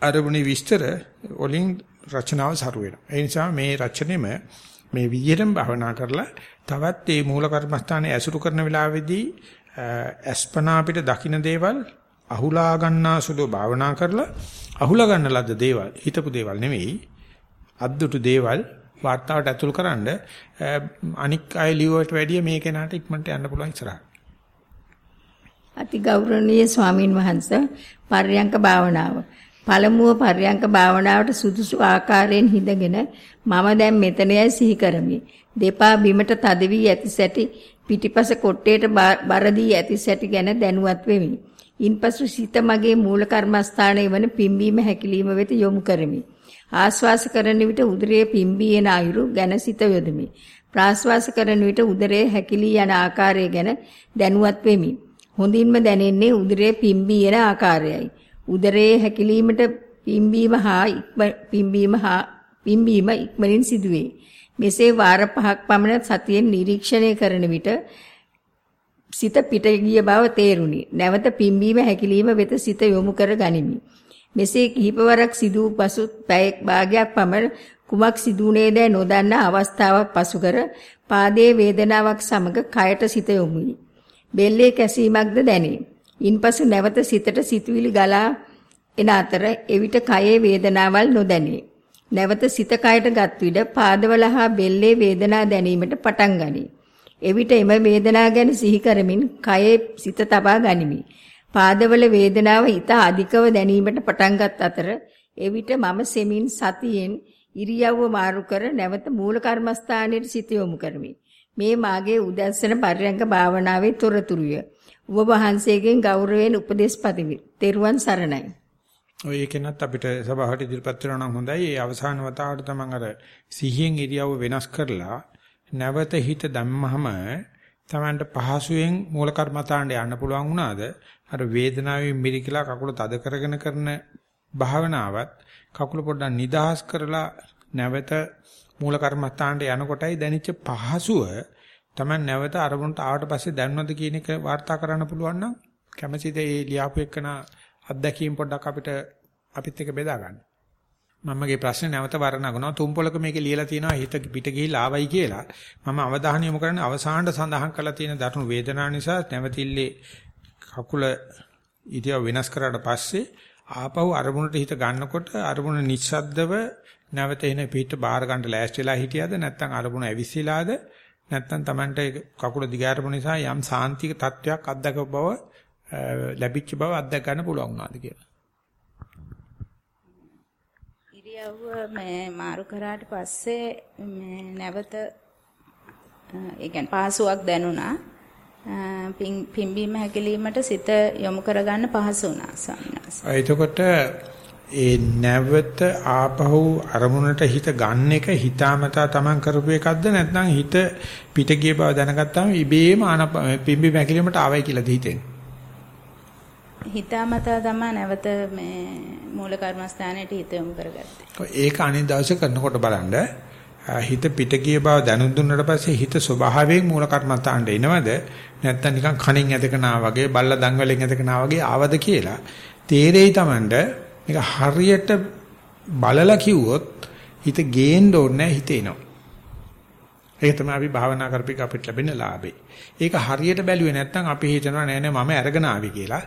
අරමුණේ විස්තර වලින් රචනාව සරු වෙනවා. ඒ නිසා මේ රචනෙම මේ විදිහටම භවනා කරලා තවත් මේ මූල කර්මස්ථානයේ ඇසුරු කරන වෙලාවේදී අස්පනා අපිට දකින්න දේවල් අහුලා ගන්නාසුළු භාවනා කරලා අහුලා ගන්න ලද්ද දේවල් හිතපු දේවල් නෙවෙයි අද්දුටු දේවල් වාර්තාවට ඇතුල් කරන්න අනික් අය ලියුවට වැඩිය මේ කෙනාට ඉක්මනට යන්න පුළුවන් ඉස්සරහට. අති ගෞරවනීය ස්වාමින් වහන්සේ පර්යංක භාවනාව. පළමුව පර්යංක භාවනාවට සුදුසු ආකාරයෙන් හිඳගෙන මම දැන් මෙතනයි සිහි කරමි. දෙපා බිමට තද වී ඇති සැටි පිටිපස කොට්ටේට බර දී ඇති සැටි ගැන දැනුවත් වෙමි. ඉන්පසු සිත මගේ මූල කර්මස්ථානයේ වන පිම්බීම හැකිලිම වෙත යොමු කරමි. ආශ්වාස කරන විට උදරයේ පිම්බී යන අයුරු ගැන සිත යොදමි. ප්‍රාශ්වාස කරන විට උදරයේ හැකිලී යන ආකාරය ගැන දැනුවත් වෙමි. හොඳින්ම දැනෙන්නේ උදරයේ පිම්බී යන ආකාරයයි. උදරයේ හැකිලීමට පිම්බීම හා පිම්බීම හා පිම්බීම ඉක්මනින් සිදුවේ. මෙසේ වාර පහක් පමණ සතියෙන් නිරීක්ෂණය කරන විට සිත පිට ගිය බව තේරුණි. නැවත පිම්බීම හැකිලිම වෙත සිත යොමු කර ගනිමි. මෙසේ කිහිපවරක් සිදු වූ පසු පැයක් භාගයක් පමණ කුමක් සිදුුනේද නොදන්නා අවස්ථාවක් පසු කර පාදයේ වේදනාවක් සමග කයට සිත යොමුයි. බෙල්ලේ කැසීමක්ද දැනේ. ඉන්පසු නැවත සිතට සිතුවිලි ගලා එන අතර එවිට කයේ වේදනාවල් නොදැනේ. නැවත සිත කයට ගත් විට පාදවල හා බෙල්ලේ වේදනා දැනීමට පටන් ගනී. එවිට එම වේදනා ගැන සිහි කරමින් කයේ සිත තබා ගනිමි. පාදවල වේදනාව ඊට අධිකව දැනීමට පටන්ගත් අතර එවිට මම සෙමින් සතියෙන් ඉරියව්ව මාරු කර නැවත මූල කර්මස්ථානයේ සිත යොමු කරමි. මේ මාගේ උදැසන පරියංග භාවනාවේ තොරතුරුය. ඔබ වහන්සේගෙන් ගෞරවයෙන් උපදෙස් පතමි. තෙරුවන් සරණයි. ඔය එකනත් අපිට සභාවට ඉදිරිපත් වෙනවා නම් හොඳයි. ඒ අවසාන වතාවට තමන් අර සිහියෙන් ඉරියව්ව වෙනස් කරලා නැවත හිත දැම්මහම තමන්ට පහසුවෙන් මූල කර්මතාණ්ඩ යන්න පුළුවන් වුණාද? අර වේදනාවෙන් මිරිකලා කකුල තද කරගෙන කරන භාවනාවත් කකුල පොඩ්ඩක් නිදහස් කරලා නැවත මූල කර්මස්ථානට යනකොටයි දැනෙච්ච පහසුව තමයි නැවත අරමුණට ආවට පස්සේ දැනනවද කියන එක වාර්තා කරන්න පුළුවන් නම් කැමැතිද ඒ ලියාපු එකන අත්දැකීම් පොඩ්ඩක් අපිට අපිත් එක්ක බෙදා ගන්න. මමගේ ප්‍රශ්නේ නැවත වර්ණනනවා තුන් පොලක මේකේ ලියලා තියෙනවා හිත පිට ගිහිල්ලා ආවයි කියලා. මම අවධානය යොමු කරන්නේ අවසානට සඳහන් කරලා තියෙන දරුණු වේදනාව නිසා නැවතිල්ලේ කකුල ඉතියා වෙනස් කරාට පස්සේ ආපහු අරමුණට හිත ගන්නකොට අරමුණ නිස්සද්දව නැවත එන පිට බාහිර ගන්න ලෑස්තිලා හිටියද නැත්නම් අරමුණ ඇවිස්සීලාද නැත්නම් Tamanට කකුල දිගාරපු නිසා යම් සාන්තික තත්වයක් අත්දක බව ලැබිච්ච බව අත්දක ගන්න පුළුවන් වුණාද කියලා. ඉරියව්ව මේ මාරු කරාට පස්සේ මේ නැවත ඒ කියන්නේ පාසුවක් දැනුණා. පිම්බීම හැකිලීමට සිත යොමු කරගන්න පහසු වුණා ස්වාමීන් වහන්සේ. එතකොට ඒ නැවත ආපහු අරමුණට හිත ගන්න එක හිතාමතා තමන් කරපු එකක්ද නැත්නම් හිත පිට ගිය බව දැනගත්තාම ඉබේම පිම්බි මැකිලිමට ආවයි කියලාද හිතෙන්නේ හිතාමතා තමයි නැවත මේ මූල කර්මස්ථානයට හිත යොමු කරගත්තේ ඒක අනිත් දවසේ කරනකොට බලන්න හිත පිට ගිය බව දැනුම් දුන්නාට පස්සේ හිත ස්වභාවයෙන් මූල කර්මස්ථානට එනවද නැත්නම් නිකන් කණින් ඇදගෙන වගේ බල්ල දඟවලෙන් ඇදගෙන වගේ ආවද කියලා තේරෙයි Tamanට මේක හරියට බලලා කිව්වොත් හිත ගේන්න ඕනේ හිත එනවා. ඒක තමයි අපි භාවනා කරපිට අපිට ලැබෙන ලාභේ. ඒක හරියට බැලුවේ නැත්නම් අපි හිතනවා නෑ නෑ මම අරගෙන ආවි කියලා.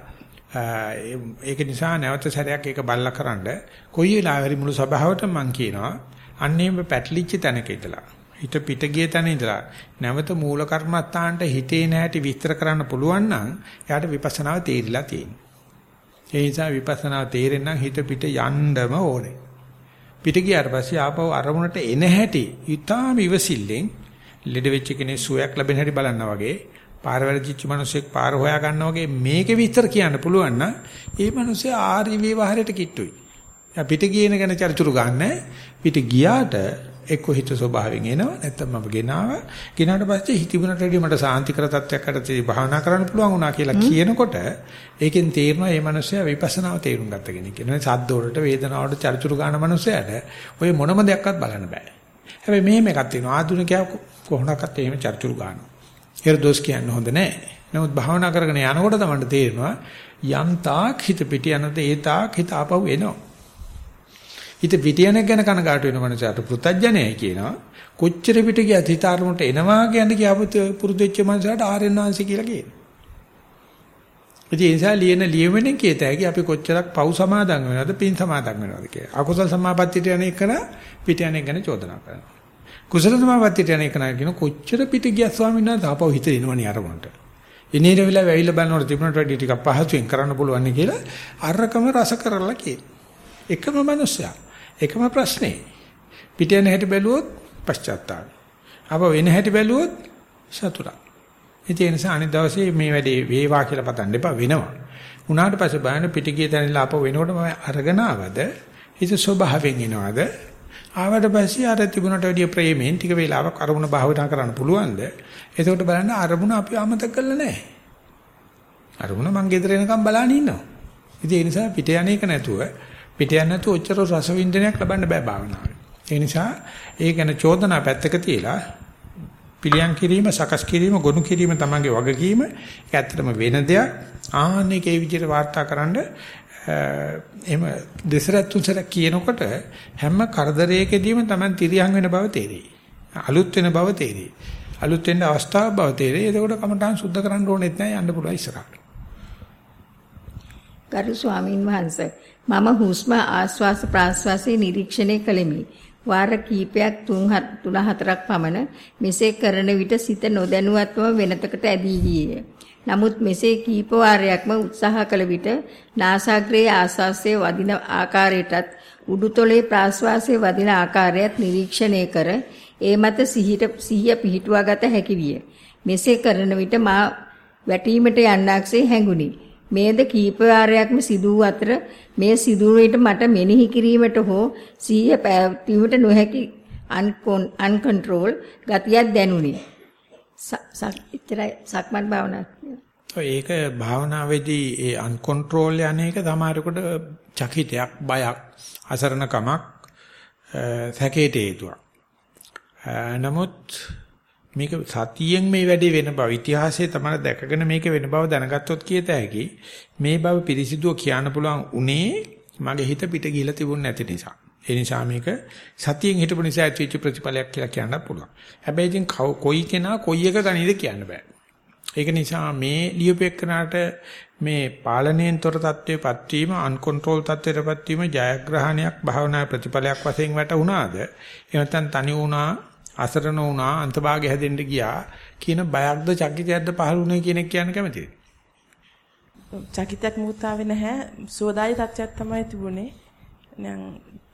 ඒක නිසා නැවත සැරයක් ඒක බල්ලා කරන්න කොයි වෙලාවෙරි මුළු සභාවටම මම කියනවා අන්නේම පැටලිච්ච තැනක ඉඳලා හිත පිට ගිය තැන ඉඳලා නැවත මූල කර්මත්තාන්ට හිතේ නැහැටි විස්තර කරන්න පුළුවන් නම් එයාට විපස්සනාව තේරිලා තියෙනවා. ඒ නිසා විපස්සනා තේරෙන්න හිත පිට යන්නම ඕනේ. පිට ගියාට පස්සේ ආපහු අරමුණට එන හැටි ඊටාම ඉවසිල්ලෙන් ලෙඩ වෙච්ච කෙනෙක් සුවයක් ලැබෙන හැටි බලනවා වගේ පාර වැරදිච්ච මිනිස්සෙක් පාර හොයා ගන්නවා වගේ මේකේ විස්තර කියන්න පුළුවන් නම් ඒ මිනිස්සේ ආර්ය විවහාරයට කිට්ටුයි. පිට ගියන ගැන චරිචුරු ගන්න පිට ගියාට එක්ක හිත ස්වභාවයෙන් එනවා නැත්නම් මම ගෙනාව ගෙනාට පස්සේ හිතිබුණට වැඩිය මට සාන්තිකර තත්ත්වයක් අරදී භාවනා කරන්න පුළුවන් වුණා කියලා කියනකොට ඒකෙන් තේරෙනවා මේ මිනිස්සයා විපස්සනාව තේරුම් ගත්ත කෙනෙක් කියලා. සද්ද වලට වේදනාවට චරිචුරු ගන්න මිනිස්සයාට ඔය මොනම දෙයක්වත් බලන්න බෑ. හැබැයි මෙහෙම එකක් තියෙනවා ආධුනිකයා කොහොමඩක්වත් එහෙම චරිචුරු ගන්නවා. ඒක දොස් කියන්න හොඳ නෑ. නමුත් භාවනා කරගෙන යනකොට තමයි තේරෙනවා යම් තාක් හිත පිට යනද ඒ තාක් හිත ආපහු එනවා. හිත පිටියන ගැන කනගාටු වෙන මනසට පෘතජ්ජනයයි කියනවා. කොච්චර පිට ගියත් හිත අරමුණට එනවා කියන්නේ කියාපුත් පුරුදු වෙච්ච මනසට ආර්යනාංශ කියලා කියනවා. ඒ නිසා ලියන ලියවෙන්නේ කීත හැකි අපි කොච්චරක් පව් සමාදන් වෙනවද පින් සමාදන් වෙනවද කියලා. අකුසල සමාපත්තියට යන එකන පිට යන එක ගැන චෝදනා කරනවා. කුසල සමාපත්තියට යන එක නා කියන කොච්චර පිට ගියත් ස්වාමීන් වහන්සේ ආපහු හිත එනවනේ අරමුණට. ඉනේර වෙලා වැවිලා බලනකොට තිබුණට වැඩි ටිකක් පහසුවෙන් කරන්න පුළුවන් කියලා අරකම රස කරලා කියන. එකම මිනිස්සයා එකම ප්‍රශ්නේ. පිට යන හැටි බැලුවොත් පශ්චාත්තාපය. අප වෙන හැටි බැලුවොත් සතුටක්. ඒ නිසා අනිත් දවසේ මේ වැඩේ වේවා කියලා පතන්න එපා වෙනවා. උනාට පස්සේ බලන්න පිට ගිය තැනilla අප වෙනකොට මම අරගෙන ආවද හිත ස්වභාවයෙන් එනවද ආවට පස්සේ අර තිබුණට වැඩිය ප්‍රේමෙන් ටික වෙලාවක් අරමුණ භාවිතා කරන්න පුළුවන්ද එතකොට බලන්න අරමුණ අපි අමතක කරලා නැහැ අරමුණ මං ගෙදර එනකම් බලන්න ඉන්නවා ඉතින් ඒ නිසා පිට යන එක නැතුව පිට යන්නේ නැතුව ඔච්චර රස වින්දනයක් ලබන්න බෑ භාවනාවේ. ඒ නිසා ඒ ගැන චෝදනා පැත්තක තියලා පිළියම් කිරීම, සකස් කිරීම, ගොනු කිරීම තමයිගේ වගකීම. ඒක ඇත්තටම වෙන දෙයක්. ආන්නේකේ විදිහට වාර්තාකරනද එහෙම දෙසරත් තුන්සරක් කියනකොට හැම කරදරයකදීම තමයි තිරියන් වෙන බව තේරෙයි. අලුත් වෙන බව තේරෙයි. අලුත් වෙන්න අවස්ථාවක් බව තේරෙයි. එතකොට කමඨාන් සුද්ධ කරන්න ඕනෙත් නැහැ යන්න පුළුවන් ඉස්සරහට. ගරු ස්වාමින් වහන්සේ මම හුස්ම ආශ්වාස ප්‍රාශ්වාසයේ නිරීක්ෂණය කළෙමි. වාර කිහිපයක් 3 4ක් පමණ මෙසේ කරන විට සිත නොදැනුවත්වම වෙනතකට ඇදී ගියේය. නමුත් මෙසේ කීප වාරයක්ම උත්සාහ කළ විට නාසාග්‍රයේ ආශ්වාසයේ වදින ආකාරයටත් උඩුතොලේ ප්‍රාශ්වාසයේ වදින ආකාරයත් නිරීක්ෂණය කර ඒ මත සිහියට සිහිය පිහිටුවා ගත හැකි විය. මෙසේ කරන විට මා වැටීමට යන්නක්සේ හැඟුණි. මේද කීප වාරයක්ම සිදු වූ අතර මේ සිදුවීමට මට මෙනෙහි කිරීමට හෝ සිහිය පැවැත්වීමට නොහැකි අන්කන්ට්‍රෝල් ගතියක් දැනුනි. ඉතරයි සක්මන් භාවනාව. ඒක භාවනාවේදී ඒ අන්කන්ට්‍රෝල් යන්නේක සමහරකට චකිතයක් බයක් අසරණකමක් සැකේට හේතුවක්. නමුත් මේක සතියෙන් මේ වැඩේ වෙන බව ඉතිහාසයේ තමයි දැකගෙන මේක වෙන බව දැනගත්තොත් කියත හැකි මේ බව පිරිසිදුව කියන්න පුළුවන් උනේ මගේ හිත පිට ගිහිලා තිබුණ නැති නිසා ඒ නිසා මේක සතියෙන් හිටපු නිසා ඇතිවෙච්ච ප්‍රතිඵලයක් කියලා කියන්න පුළුවන්. හැබැයි ඉතින් කොයි කෙනා කොයි එක ගණීද කියන්න බෑ. ඒක නිසා මේ ලියුපෙක්කනට මේ පාලනයෙන් තොර තත්ත්වයටපත් වීම අන්කන්ට්‍රෝල් තත්ත්වයටපත් වීම ජයග්‍රහණයක් භාවනා ප්‍රතිඵලයක් වශයෙන් වැටුණාද එහෙම නැත්නම් තනි වුණා අසරණ වුණා අන්තභාගය හැදෙන්න ගියා කියන බයක්ද චකිතයක්ද පහළ වුණේ කියන එක කියන්න කැමතියි. චකිතයක් මුහුතාවේ නැහැ සෝදායි තත්ත්වයක් තමයි තිබුණේ. නං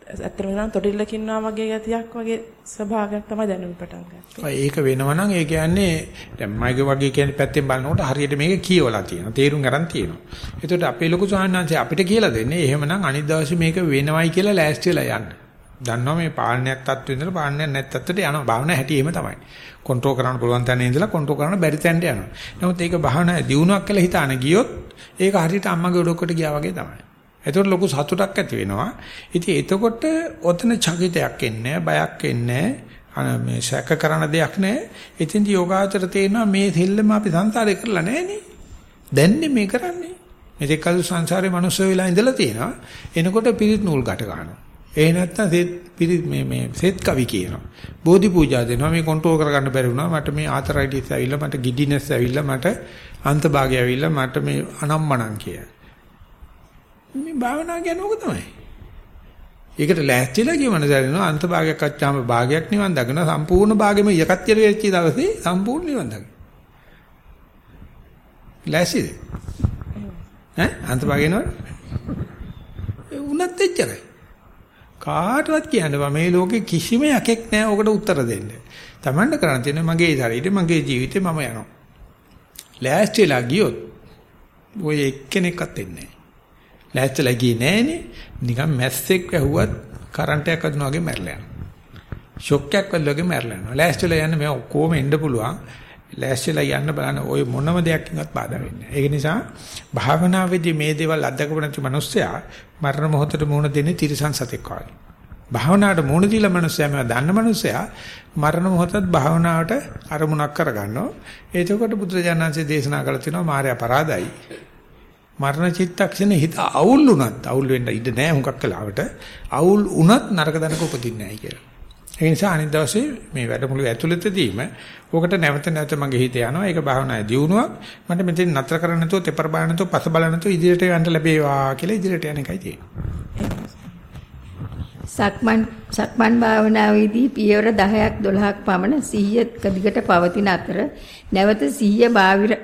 ඇත්තටම නම් තොටිල්ලක ඉන්නවා වගේ ගතියක් වගේ ස්වභාවයක් තමයි දැනුම් පටන් ගත්තේ. ඒක වෙනවනම් ඒ කියන්නේ දැන් මයික වගේ කියන පැත්තෙන් බලනකොට හරියට මේක කියවලා තියෙනවා. තේරුම් ගන්න තියෙනවා. ඒකට අපේ ලොකු සාහනංශය අපිට කියලා දෙන්නේ එහෙමනම් අනිත් දවසේ මේක වෙනවයි කියලා ලෑස්ති වෙලා යන්න. දන්නවා මේ පාලනයක් තත්ත්වෙ ඉඳලා පාලනයක් නැත් තත්ත්වයට යනවා. භාවනා හැටි එහෙම තමයි. කන්ට්‍රෝල් කරන්න පුළුවන් තැන ඉඳලා කන්ට්‍රෝල් කරන්න බැරි තැනට යනවා. නමුත් ඒක භාවනා දියුණුවක් කියලා හිතාන ගියොත් ඒක හරියට අම්මගේ ඔඩොක්කට ගියා වගේ තමයි. එතකොට ලොකු සතුටක් ඇති වෙනවා. ඉතින් එතකොට ඔතන චකිතයක් එන්නේ බයක් එන්නේ මේ සැක කරන දෙයක් නැහැ. ඉතින්දී යෝගාචර තේනවා මේ දෙල්ලම අපි සංසාරේ කරලා නැහනේ. දැන්නේ මේ කරන්නේ. මේක කල් සංසාරේ මිනිස්සු වෙලා ඉඳලා තියෙනවා. එනකොට පිරිත් නූල් ගැට ගන්නවා. ඒ නැත්තම් සෙත් පිරිත් මේ මේ සෙත් කවි කියනවා. බෝධි පූජා දෙනවා. මේ කන්ට්‍රෝල් කරගන්න බැරි වුණා. මට මේ ආතරයිටිස් ඇවිල්ලා මට ගිඩිනස් ඇවිල්ලා මට අන්තභාගය ඇවිල්ලා මට මේ අනම්මනම් කියලා. මේ භාවනා කියන්නේ ඕක තමයි. ඒකට ලෑස්තිලා කියවන දැනෙනවා අන්ත භාගයක් අච්චාම භාගයක් නිවන් දකින සම්පූර්ණ භාගෙම යකත් වෙච්ච දවසේ සම්පූර්ණ නිවන් දකින. ලෑස්තිද? ඈ අන්ත භාගේ නෝ? ඒ උනත් එච්චරයි. කාටවත් කියන්න බෑ මේ ලෝකේ කිසිම යකෙක් නැහැ ඔකට උත්තර දෙන්න. Tamanne කරන්න තියෙන්නේ මගේ ශරීරේ මගේ ජීවිතේ මම යනවා. ලෑස්තිලා ගියොත් ඔය එක්කෙනෙක්වත් එන්නේ නැහැ. ලෑස්තිලා ගියේ නෑනේ. නිකන් මැස්සෙක් ඇහුවත් කරන්ට් එකක් අදිනවා වගේ මැරලා යනවා. ෂොක් එකක් වගේ වගේ මැරලා යනවා. ලෑස්තිලා යන්න මේ ඔක්කොම එන්න පුළුවන්. ලෑස්තිලා යන්න බලන්න ওই මොනම දෙයක්වත් බාධා වෙන්නේ නැහැ. ඒ නිසා භාවනාවේදී මේ දේවල් අත්දකපු නැති මිනිස්සයා මරණ මොහොතට මුහුණ දෙන්නේ තිරසන් සතෙක් වගේ. භාවනාවට මුහුණ දීලා මිනිස්සයා මේවා දන්න මිනිස්සයා මරණ මොහොතත් භාවනාවට අරමුණක් කරගන්නවා. එතකොට බුදුරජාණන්සේ දේශනා කළ තියෙනවා මායя පරාදයි. මරණ චිත්තක්ෂණේ හිත අවුල් වුණත් අවුල් වෙන්න ඉඩ නැහැ හුඟක් කලාවට අවුල් වුණත් නරක දනක උපදින්නේ නැහැ කියලා. ඒ නිසා අනිත් දවසේ මේ වැඩමුළු ඇතුළතදීම ඕකට නැවත නැවත මගේ හිත යනවා. ඒක භාවනායේ දියුණුවක්. මට මෙතෙන් නතර කරන්න නැතුව තෙපර බලන්න නැතුව පස බලන්න නැතුව ඉදිරියට යන්න ලැබේවා කියලා ඉදිරියට යන එකයි තියෙන්නේ. සක්මන් සක්මන් භාවනාවේදී පියවර 10ක් 12ක් පමණ සිහිය කදිගට පවතින අතර නැවත සිහිය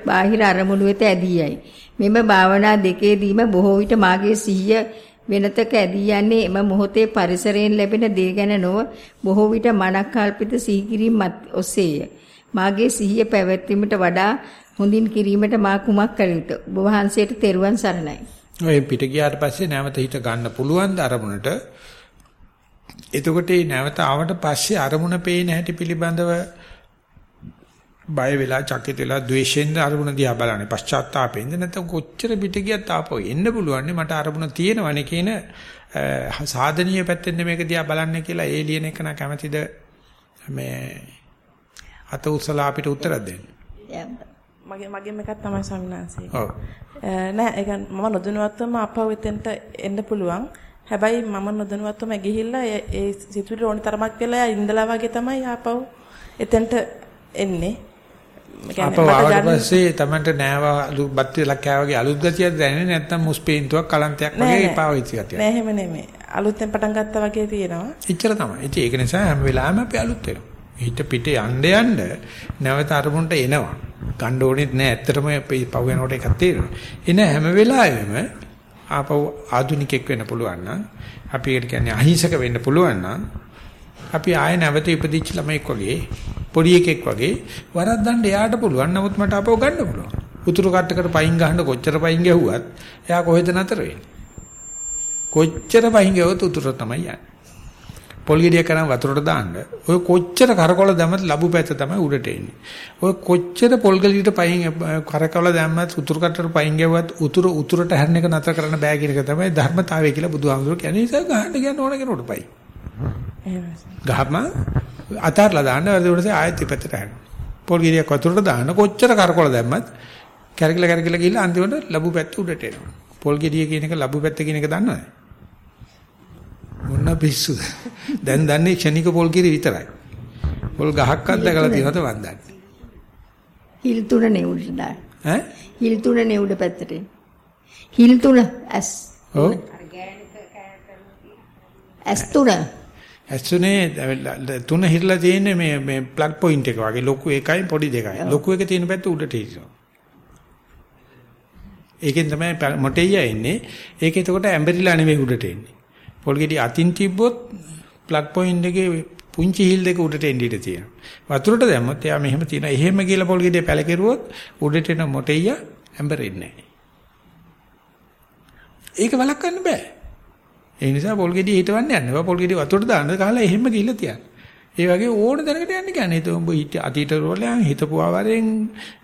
බාහිර අරමුණු වෙත ඇදී යයි. මෙම භාවනා දෙකේදීම බොහෝ විට මාගේ සිහිය වෙනතක ඇදී යන්නේ එම මොහොතේ පරිසරයෙන් ලැබෙන දේ ගැන නොව බොහෝ විට මනක් කල්පිත සිහිකිරීම ඔස්සේය. මාගේ සිහිය පැවැත්වීමට වඩා හොඳින් කිරීමට මා කුමක් කළ යුතුද? ඔබ වහන්සේට තෙරුවන් සරණයි. ඔය පිට ගියාට පස්සේ නැවත හිත ගන්න පුළුවන් ද අරමුණට. එතකොට මේ නැවත ආවට පස්සේ අරමුණ පේන හැටි පිළිබඳව බය වෙලා චකිත වෙලා ද්වේෂෙන් අරමුණ දිහා බලන්නේ පශ්චාත්තාපෙන්ද නැත්නම් කොච්චර පිට ගියත් ආපහු එන්න පුළුවන් මට අරමුණ තියෙනවනේ කියන සාධනීය පැත්තෙන් මේක දිහා බලන්නේ කියලා ඒ ලියන එක නා කැමැතිද මේ අත උසලා අපිට උත්තර දෙන්න. මගේ මගෙන් එකක් තමයි ස්වාමීන් වහන්සේ. ඔව්. නෑ ඒක මම නොදැනුවත්වම අපව එතෙන්ට එන්න පුළුවන්. හැබැයි මම නොදැනුවත්වම ගිහිල්ලා ඒ සිතුවිලි ඕනි තරමක් වෙලා ඉඳලා වගේ තමයි ආපහු එතෙන්ට එන්නේ. අපව ආවට පස්සේ Tamanට නෑව බත් වෙලක් කෑවගේ අලුත් ගතියක් දැනෙන්නේ නැත්නම් මුස්පේන්තුවක් කලන්තයක් වගේ එපා වෙච්ච ගතියක්. නෑ එහෙම නෙමෙයි. අලුතෙන් පටන් ගත්තා වගේ තියෙනවා. එච්චර තමයි. ඉතින් ඒක නිසා හැම වෙලාවෙම අපි අලුත් වෙනවා. හිත පිට යන්න යන්න නැවත අරමුණට එනවා. ගන්න ඕනෙත් නෑ. ඇත්තටම පව යනකොට එකක් තේරෙනවා. එන හැම වෙලාවෙම ආපහු ආදුනිකෙක් වෙන්න පුළුවන් නම් අපි ඒකට කියන්නේ අහිංසක වෙන්න පුළුවන් නම් අපි ආයෙ නැවත ඉපදිච්ච ළමෙක් වගේ පොඩි එකෙක් වගේ වරද්දන්න එයාට පුළුවන්. නමුත් මට අපව ගන්න පුළුවන්. උතුරු කට්ටකට පයින් ගහන්න කොච්චර පයින් ගැහුවත් එයා කොහෙද නතර වෙන්නේ? කොච්චර පයින් ගැහුවත් උතුර තමයි යන්නේ. පොල් ගෙඩිය කරන් වතුරට දාන්න. ඔය කොච්චර කරකොල දැම්මත් ලැබු පැත්ත තමයි උඩට එන්නේ. ඔය කොච්චර පොල් ගෙඩියට පයින් කරකොල දැම්මත් උතුරු කටට පයින් ගැවුවත් උතුර උතුරට හැරෙන එක නතර කරන්න බෑ කියන එක තමයි ධර්මතාවය කියලා බුදුහාමුදුරුවෝ කියන්නේ. ඒ නිසා ගහන්න කියන්න ඕන කෙනෙකුට පයින්. ගහම අතාරලා දාන්න වැඩි ආයෙත් ඉපැත්තට හැරෙනවා. පොල් ගෙඩියක් වතුරට දාන්න කොච්චර කරකොල දැම්මත් කැරකිලා කැරකිලා ගිහලා අන්තිමට ලැබු පැත්ත උඩට එනවා. පොල් ගෙඩිය කියන එක ලැබු පැත්ත කියන එක දන්නවද? මොන පිස්සුද? දැන් දන්නේ ක්ෂණික පොල් කිරි විතරයි. පොල් ගහක්වත් දැකලා තියෙනවද මන් දන්නේ. හිල් තුන නෙවුඩට දාන්න. ඈ? හිල් තුන නෙවුඩ පැත්තට. හිල් තුන ඇස්. ඔව්. ඇස් තුන. ඇස්ුනේ තුන හිරලා තියෙන්නේ මේ මේ ප්ලග් පොයින්ට් එක වගේ ලොකු එකයි පොඩි දෙකයි. ලොකු එක තියෙන පැත්ත උඩට හිටිනවා. ඒකෙන් තමයි මොටෙයියා එන්නේ. ඒක එතකොට ඇඹරිලා නෙවෙයි උඩට එන්නේ. පොල් ගෙඩි අතින් තිබ්බොත් ප්ලග් පොයින්ට් එකේ පුංචි හිල් දෙක උඩට එන්න ඉඩ තියෙනවා. වතුරට දැම්මොත් එයා මෙහෙම තියෙනවා. එහෙම කියලා පොල් ගෙඩිය පැලකිරුවොත් උඩට එන මොටෙයියා ඇඹරෙන්නේ නැහැ. ඒක වළක්වන්න බෑ. ඒ නිසා පොල් ගෙඩිය හිටවන්න යන්න. පොල් ගෙඩිය වතුරට දාන්න ගහලා එහෙම ගිහිල්ලා තියන්න. ඒ වගේ ඕන දැනකට යන්න කියන්නේ. ඒක උඹ අතීත රෝලයන් හිතපුවා වරෙන්,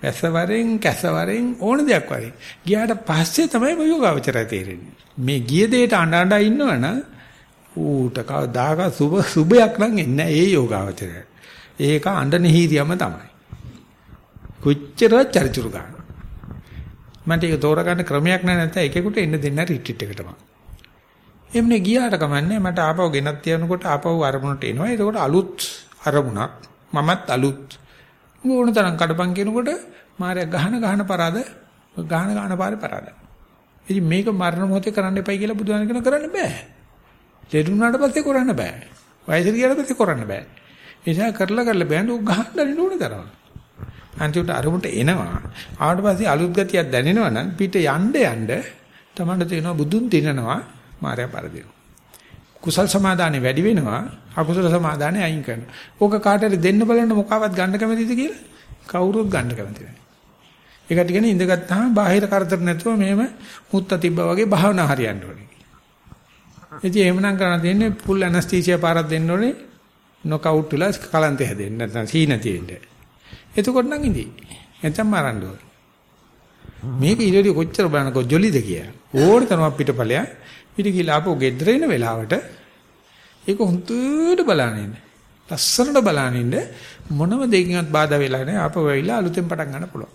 වැස්ස වරෙන්, කැස වරෙන් ඕන දෙයක් වරෙන්. ගියාට පස්සේ තමයි මේ යෝගාවචරය තේරෙන්නේ. මේ ගිය දෙයට අඬ අඬ ඉන්නවනම් ඌට කවදාක සුබ සුබයක් නම් එන්නේ ඒ යෝගාවචරය. ඒක අඬන හීරියම තමයි. කොච්චර චරිචුරු ගන්න. මන්ට ඒක තෝරගන්න ක්‍රමයක් නැහැ නැත්නම් එකෙකුට එන්න දෙන්න රිට්‍රීට් එකටම. එම්නේ ගියාට කමන්නේ මට ආපහු ගෙනත් තියනකොට ආපහු අරමුණට එනවා. ඒකෝට අලුත් අරමුණක්. මමත් අලුත්. ඕන තරම් කඩපන් කියනකොට මාරය ගහන ගහන පරාද ගහන ගහන පාරේ පරාද. ඉතින් මේක මරණ මොහොතේ කරන්න එපයි කියලා බුදුහාම කියන කරන්න බෑ. ලෙඩුණාට පස්සේ කරන්න බෑ. වයසට ගියාට පස්සේ කරන්න බෑ. ඒ නිසා කරලා කරලා බෑනේ උග ගහන්න දෙන්න ඕන තරම. අන්තිමට අරමුණට එනවා. ආවට පස්සේ අලුත් ගතියක් දැනෙනවා නම් පිට යන්න යන්න තමන්ට තේනවා බුදුන් දිනනවා මායя පරදිනවා. කුසල් සමාදානෙ වැඩි වෙනවා අකුසල සමාදානෙ අයින් කරනවා. ඕක කාටද දෙන්න බලන්න මොකවත් ගන්න කැමතිද කියලා කවුරුත් ගන්න කැමති නැහැ. ඒකට කියන්නේ ඉඳගත්තාම බාහිර කරදර නැතුව මෙහෙම මුත්ත තිබ්බා වගේ භාවනා හරියන්න ඕනේ. ඉතින් එහෙමනම් කරන්න තියෙන්නේ ෆුල් ඇනස්තීසියා පාරක් දෙන්න ඕනේ. නොකවුට් වෙලා කලන්තේ හැදෙන්න නැත්නම් සීන තියෙන්න. එතකොට නම් ඉඳී. නැත්නම් මරන්න ඕනේ. මේක ඊළඟ කොච්චර බලනකො ජොලිද කියලා. ඕන තරම් පිටපලයක් ඊට ගිහලා ආපහු ගෙදර එන වෙලාවට ඒක හුදුට බලනින්න. ලස්සනට බලනින්න මොනම දෙයකින්වත් බාධා වෙලා නැහැ. ආපහු වෙයිලා අලුතෙන් පටන් ගන්න පුළුවන්.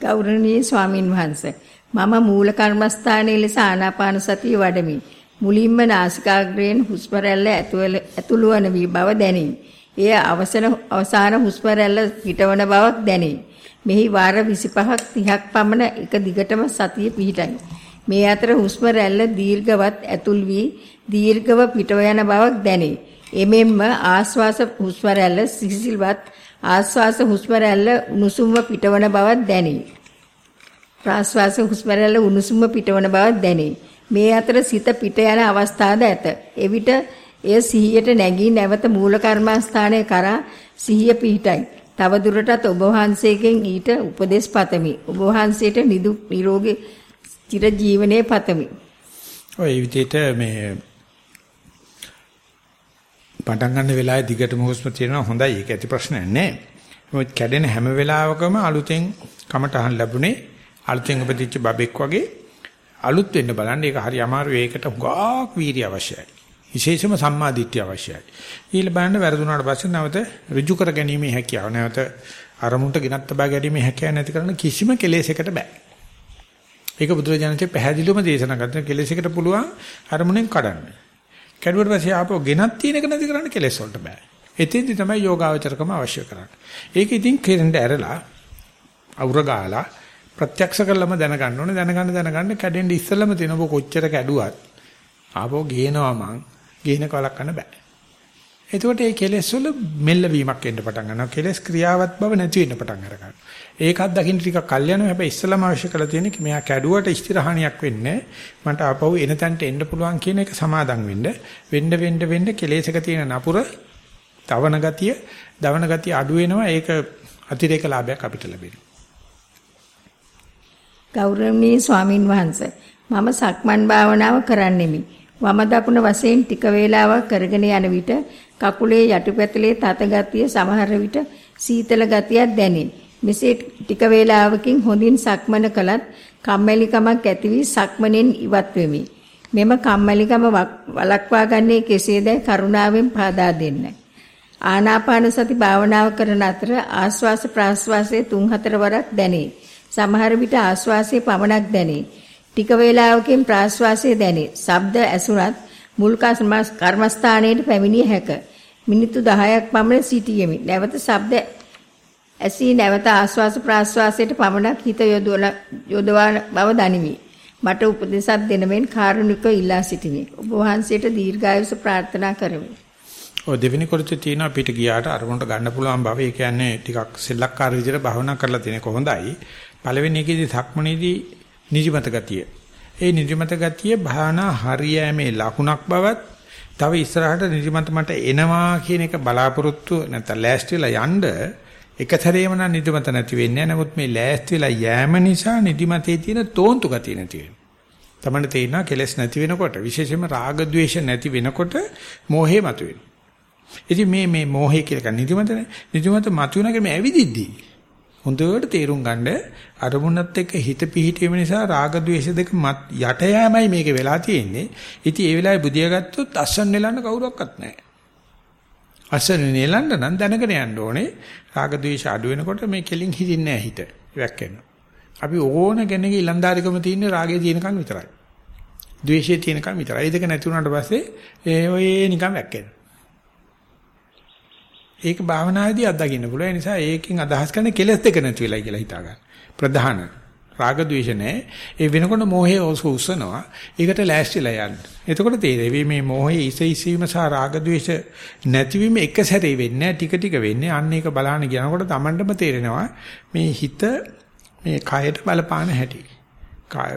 ගෞරවනීය ස්වාමින් වහන්සේ මම මූල කර්මස්ථානයේ ලෙස ආනාපාන සතිය වඩමි. මුලින්ම නාසිකාග්‍රයෙන් හුස්ම රැල්ල ඇතුළු වන බව දැනේ. එය අවසන අවසාන හුස්ම රැල්ල පිටවන බවක් දැනේ. මෙහි වාර 25ක් 30ක් පමණ එක දිගටම සතිය පිහිටයි. මේ අතර හුස්ම රැල්ල දීර්ඝවත් ඇතුල් වී දීර්ඝව පිටව යන බවක් දැනේ. එමෙන්ම ආශ්වාස හුස්ම රැල්ල සිසිල්වත් ආශ්වාස හුස්ම රැල්ල උණුසුම්ව පිටවන බවක් දැනේ. ප්‍රාශ්වාස හුස්ම රැල්ල උණුසුම්ව පිටවන බවක් දැනේ. මේ අතර සිත පිට යන අවස්ථාද ඇත. එවිට එය සිහියට නැගී නැවත මූල කර්මස්ථානයේ කරා සිහිය පිහිටයි. තව දුරටත් ඔබ වහන්සේගෙන් ඊට උපදෙස් පතමි. ඔබ වහන්සේට නිදුක් නිරෝගී චිර ජීවනයේ පතමි. ඔය විදිහට මේ පටන් ගන්න වෙලාවේ දිගටම හුස්ම තියෙනවා හොඳයි ඒක ඇති ප්‍රශ්නයක් නෑ. මොකද කැඩෙන හැම වෙලාවකම අලුතෙන් කමටහන් ලැබුණේ අලුතෙන් උපදිච්ච බබෙක් වගේ අලුත් වෙන්න බලන්න ඒක හරි අමාරුයි ඒකට ගාක් වීර්ය අවශ්‍යයි. විශේෂම සම්මාදිට්ඨිය අවශ්‍යයි. ඊළ බලන්න වැරදුනාට පස්සේ නැවත ඍජු කර ගැනීමේ හැකියාව නැවත අරමුණට ගෙනත් තබා ගැනීමේ හැකියාව නැති කරන කිසිම කෙලෙසයකට බෑ. ඒක බුදුරජාණන්සේ පැහැදිලිවම දේශනා කරන කෙලෙසයකට පුළුවන් අරමුණෙන් කඩන්න. කැඩුවට පස්සේ ආපහු ගෙනත් තියෙන එක නැති කරන්න කෙලෙස් වලට බෑ. එතෙන්දි තමයි යෝගාවචරකම අවශ්‍ය කරන්නේ. ඒක ඉතින් කෙරෙන්ට ඇරලා අවුර ගාලා ප්‍රත්‍යක්ෂ කරලම දැනගන්න ඕනේ දැනගන්න දැනගන්න කැඩෙන්න ඉස්සෙල්ලම තියෙන ඔබ කොච්චර කැඩුවත් ආපහු ගේනවා මං ගේන කලක් කරන්න බෑ. එතකොට මේ කෙලෙස් වල මෙල්ල වීමක් එන්න පටන් ගන්නවා. කෙලෙස් ක්‍රියාවත් බව නැති වෙන්න පටන් අර ගන්නවා. ඒකත් දකින්න ටිකක් කල් යනවා. හැබැයි ඉස්සලම අවශ්‍ය කරලා තියෙන්නේ මෙයා කැඩුවට ස්ථිරහණියක් වෙන්නේ මට ආපහු එන තැනට එන්න පුළුවන් කියන එක සමාදම් වෙන්න. වෙන්න වෙන්න වෙන්න කෙලෙසක තියෙන නපුර තවන ගතිය, දවන ගතිය අඩු වෙනවා. ඒක අතිරේක ලාභයක් අපිට ලැබෙනවා. ගෞරවනීය ස්වාමින් වහන්සේ මම සක්මන් භාවනාව කරන්නෙමි. වම දකුණ වශයෙන් ටික වේලාවක් කරගෙන යන විට කකුලේ යටිපැතුලේ තත ගතිය සමහර විට සීතල ගතියක් දැනේ. මෙසේ ටික වේලාවකින් හොඳින් සක්මන කළත් කම්මැලිකමක් ඇති වී සක්මනෙන් ඉවත් වෙමි. මෙම කම්මැලිකම වළක්වා ගන්නේ කෙසේදයි කරුණාවෙන් පහදා දෙන්න. ආනාපාන සති භාවනාව කරන අතර ආස්වාස ප්‍රාස්වාසයේ 3-4 වරක් දැනේ. සමහර විට ආස්වාසයේ පමණක් දැනේ. ටික වේලාවකින් ප්‍රාශ්වාසය දැනේ. ශබ්ද ඇසුණත් මුල් කර්මස්ථානයේ පැමිණිය හැක. මිනිත්තු 10ක් පමණ සිටියෙමි. නැවත ශබ්ද ඇසී නැවත ආශ්වාස ප්‍රාශ්වාසයට පමණක් හිත යොදවන බව දනිමි. මට උපදේශක් දෙනමෙන් කාරුණිකව ඉල්ලා සිටිමි. ඔබ වහන්සේට දීර්ඝායුෂ ප්‍රාර්ථනා කරමි. ඔය දෙවෙනි කොටසේ තියෙන අපිට ගියාට අරමුණට ගන්න පුළුවන් බව ඒ කියන්නේ ටිකක් සෙල්ලක්කාර විදිහට භවනා කරලා තියෙන කොහොඳයි. පළවෙනි එකේදී සක්මනේදී නිදිමත ගතිය. ඒ නිදිමත ගතිය භාවනා හරියෑමේ ලකුණක් බවත් තව ඉස්සරහට නිදිමත මට එනවා කියන එක බලාපොරොත්තු නැත්නම් ලෑස්තිලා යන්න එක සැරේම නම් නිදිමත නැති වෙන්නේ නැහැ. නමුත් මේ ලෑස්තිලා යෑම නිසා නිදිමතේ තියෙන තෝන්තු ගතිය නැති වෙනවා. තමන්න තේිනවා කෙලස් නැති වෙනකොට විශේෂයෙන්ම රාග ద్వේෂ නැති වෙනකොට මෝහය මතුවෙනවා. ඉතින් මේ මේ මෝහය කියලා කියන්නේ නිදිමතනේ. නිදිමත මතුවෙනකම ඇවිදිද්දී හොඳට තේරුම් ගන්න අරමුණත් එක්ක හිත පිහිටීම නිසා රාග ద్వේෂ දෙක මත් යට යෑමයි මේක වෙලා තියෙන්නේ. ඉතින් ඒ වෙලාවේ බුදියා ගත්තොත් අසන්න නෙලන්න කවුරක්වත් නැහැ. අසන්න නෙලන්න නම් දැනගෙන යන්න ඕනේ. රාග ద్వේෂ අඩු වෙනකොට මේ කෙලින් හිතින්නේ හිත. ඉවක් වෙනවා. අපි ඕන කෙනෙක් ඉලන්දාරිකම තියෙන්නේ රාගය තියෙනකන් විතරයි. ද්වේෂය තියෙනකන් විතරයි. ඒ දෙක නැති වුණාට පස්සේ ඒ ඔය නිකන් වැක්කෙනවා. ඒක භාවනාවේදී අත්දකින්න පුළුවන්. ඒ නිසා ඒකෙන් අදහස් කරන්නේ කෙලස් දෙක නැති වෙලයි කියලා හිතා ගන්න. ප්‍රධාන රාග ద్వේෂ නැහැ. ඒ වෙනකොට මෝහය උස්සනවා. ඒකට ලෑස්තිලා යන්න. එතකොට තේරෙවි මේ මෝහයේ ඉස ඉසීම සහ රාග ద్వේෂ නැතිවීම එක සැරේ වෙන්නේ ටික ටික වෙන්නේ. අන්න ඒක බලහන කියනකොට Tamanටම තේරෙනවා මේ හිත මේ කයට බලපාන හැටි.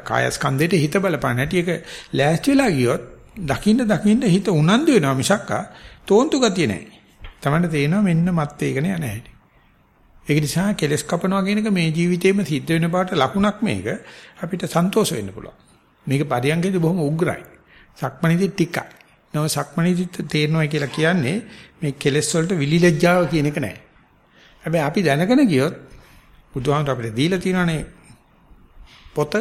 කාය ස්කන්ධයට හිත බලපාන හැටි ඒක ලෑස්තිලා ගියොත් දකින්න දකින්න හිත උනන්දු වෙනවා මිසක්කා තෝන්තු ගතිය නැහැ. තමන්න තේනවා මෙන්න මත් වේගන යන හැටි. ඒක නිසා කෙලස් කපනවා කියන එක මේ ජීවිතේම සිද්ධ වෙන බවට ලකුණක් මේක අපිට සන්තෝෂ වෙන්න පුළුවන්. මේක පරියන්කේදී බොහොම උග්‍රයි. සක්මණේදී ටිකයි. නෝ සක්මණේදී තේරෙනවා කියලා කියන්නේ මේ කෙලස් වලට විලිලැජ්ජාව කියන එක නෑ. හැබැයි අපි දැනගෙන ගියොත් බුදුහාමර අපිට දීලා තියෙනනේ පොත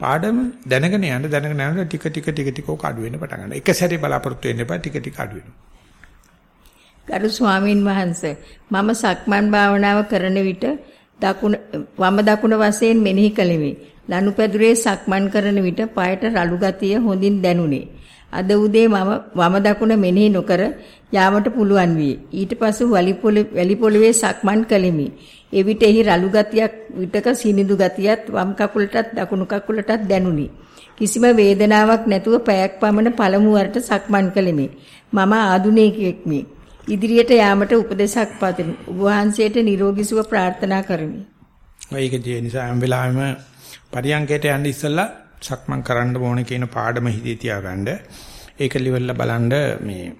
පාඩම දැනගෙන යන්න දැනගෙන යනකොට ටික ටික ටික ටික ඔක අඩු වෙන්න පටන් ගන්නවා. එක සැරේ බලාපොරොත්තු වෙන්න එපා ටික ටික අඩු වෙනවා. ගරු ස්වාමින් වහන්සේ මම සක්මන් භාවනාව කරන විට දකුණ වම දකුණ වශයෙන් මෙනෙහි කළෙමි. ලනුපැදුරේ සක්මන් කරන විට පායට රළු ගතිය හොඳින් දැනුනේ. අද උදේ මම වම දකුණ මෙනෙහි නොකර යාමට පුළුවන් විය. ඊට පසු වැලි පොළවේ සක්මන් කළෙමි. එවිට එහි රළු ගතියක් විටක සිනිඳු ගතියත් වම් කකුලටත් දකුණු කකුලටත් දැනුනි. කිසිම වේදනාවක් නැතුව පැයක් පමණ පළමු වරට සක්මන් කළෙමි. මම ආදුනිකයෙක්මි. ඉදිරියට යාමට උපදේශක් පතමි. ඔබ වහන්සේට නිරෝගී සුව ප්‍රාර්ථනා කරමි. ඒක ඒ නිසා හැම වෙලාවෙම පරියන්කයට යන්න ඉස්සෙල්ලා සක්මන් කරන්න ඕනේ කියන පාඩම හිතේ තියාගන්න. ඒක livelලා බලන්න මේ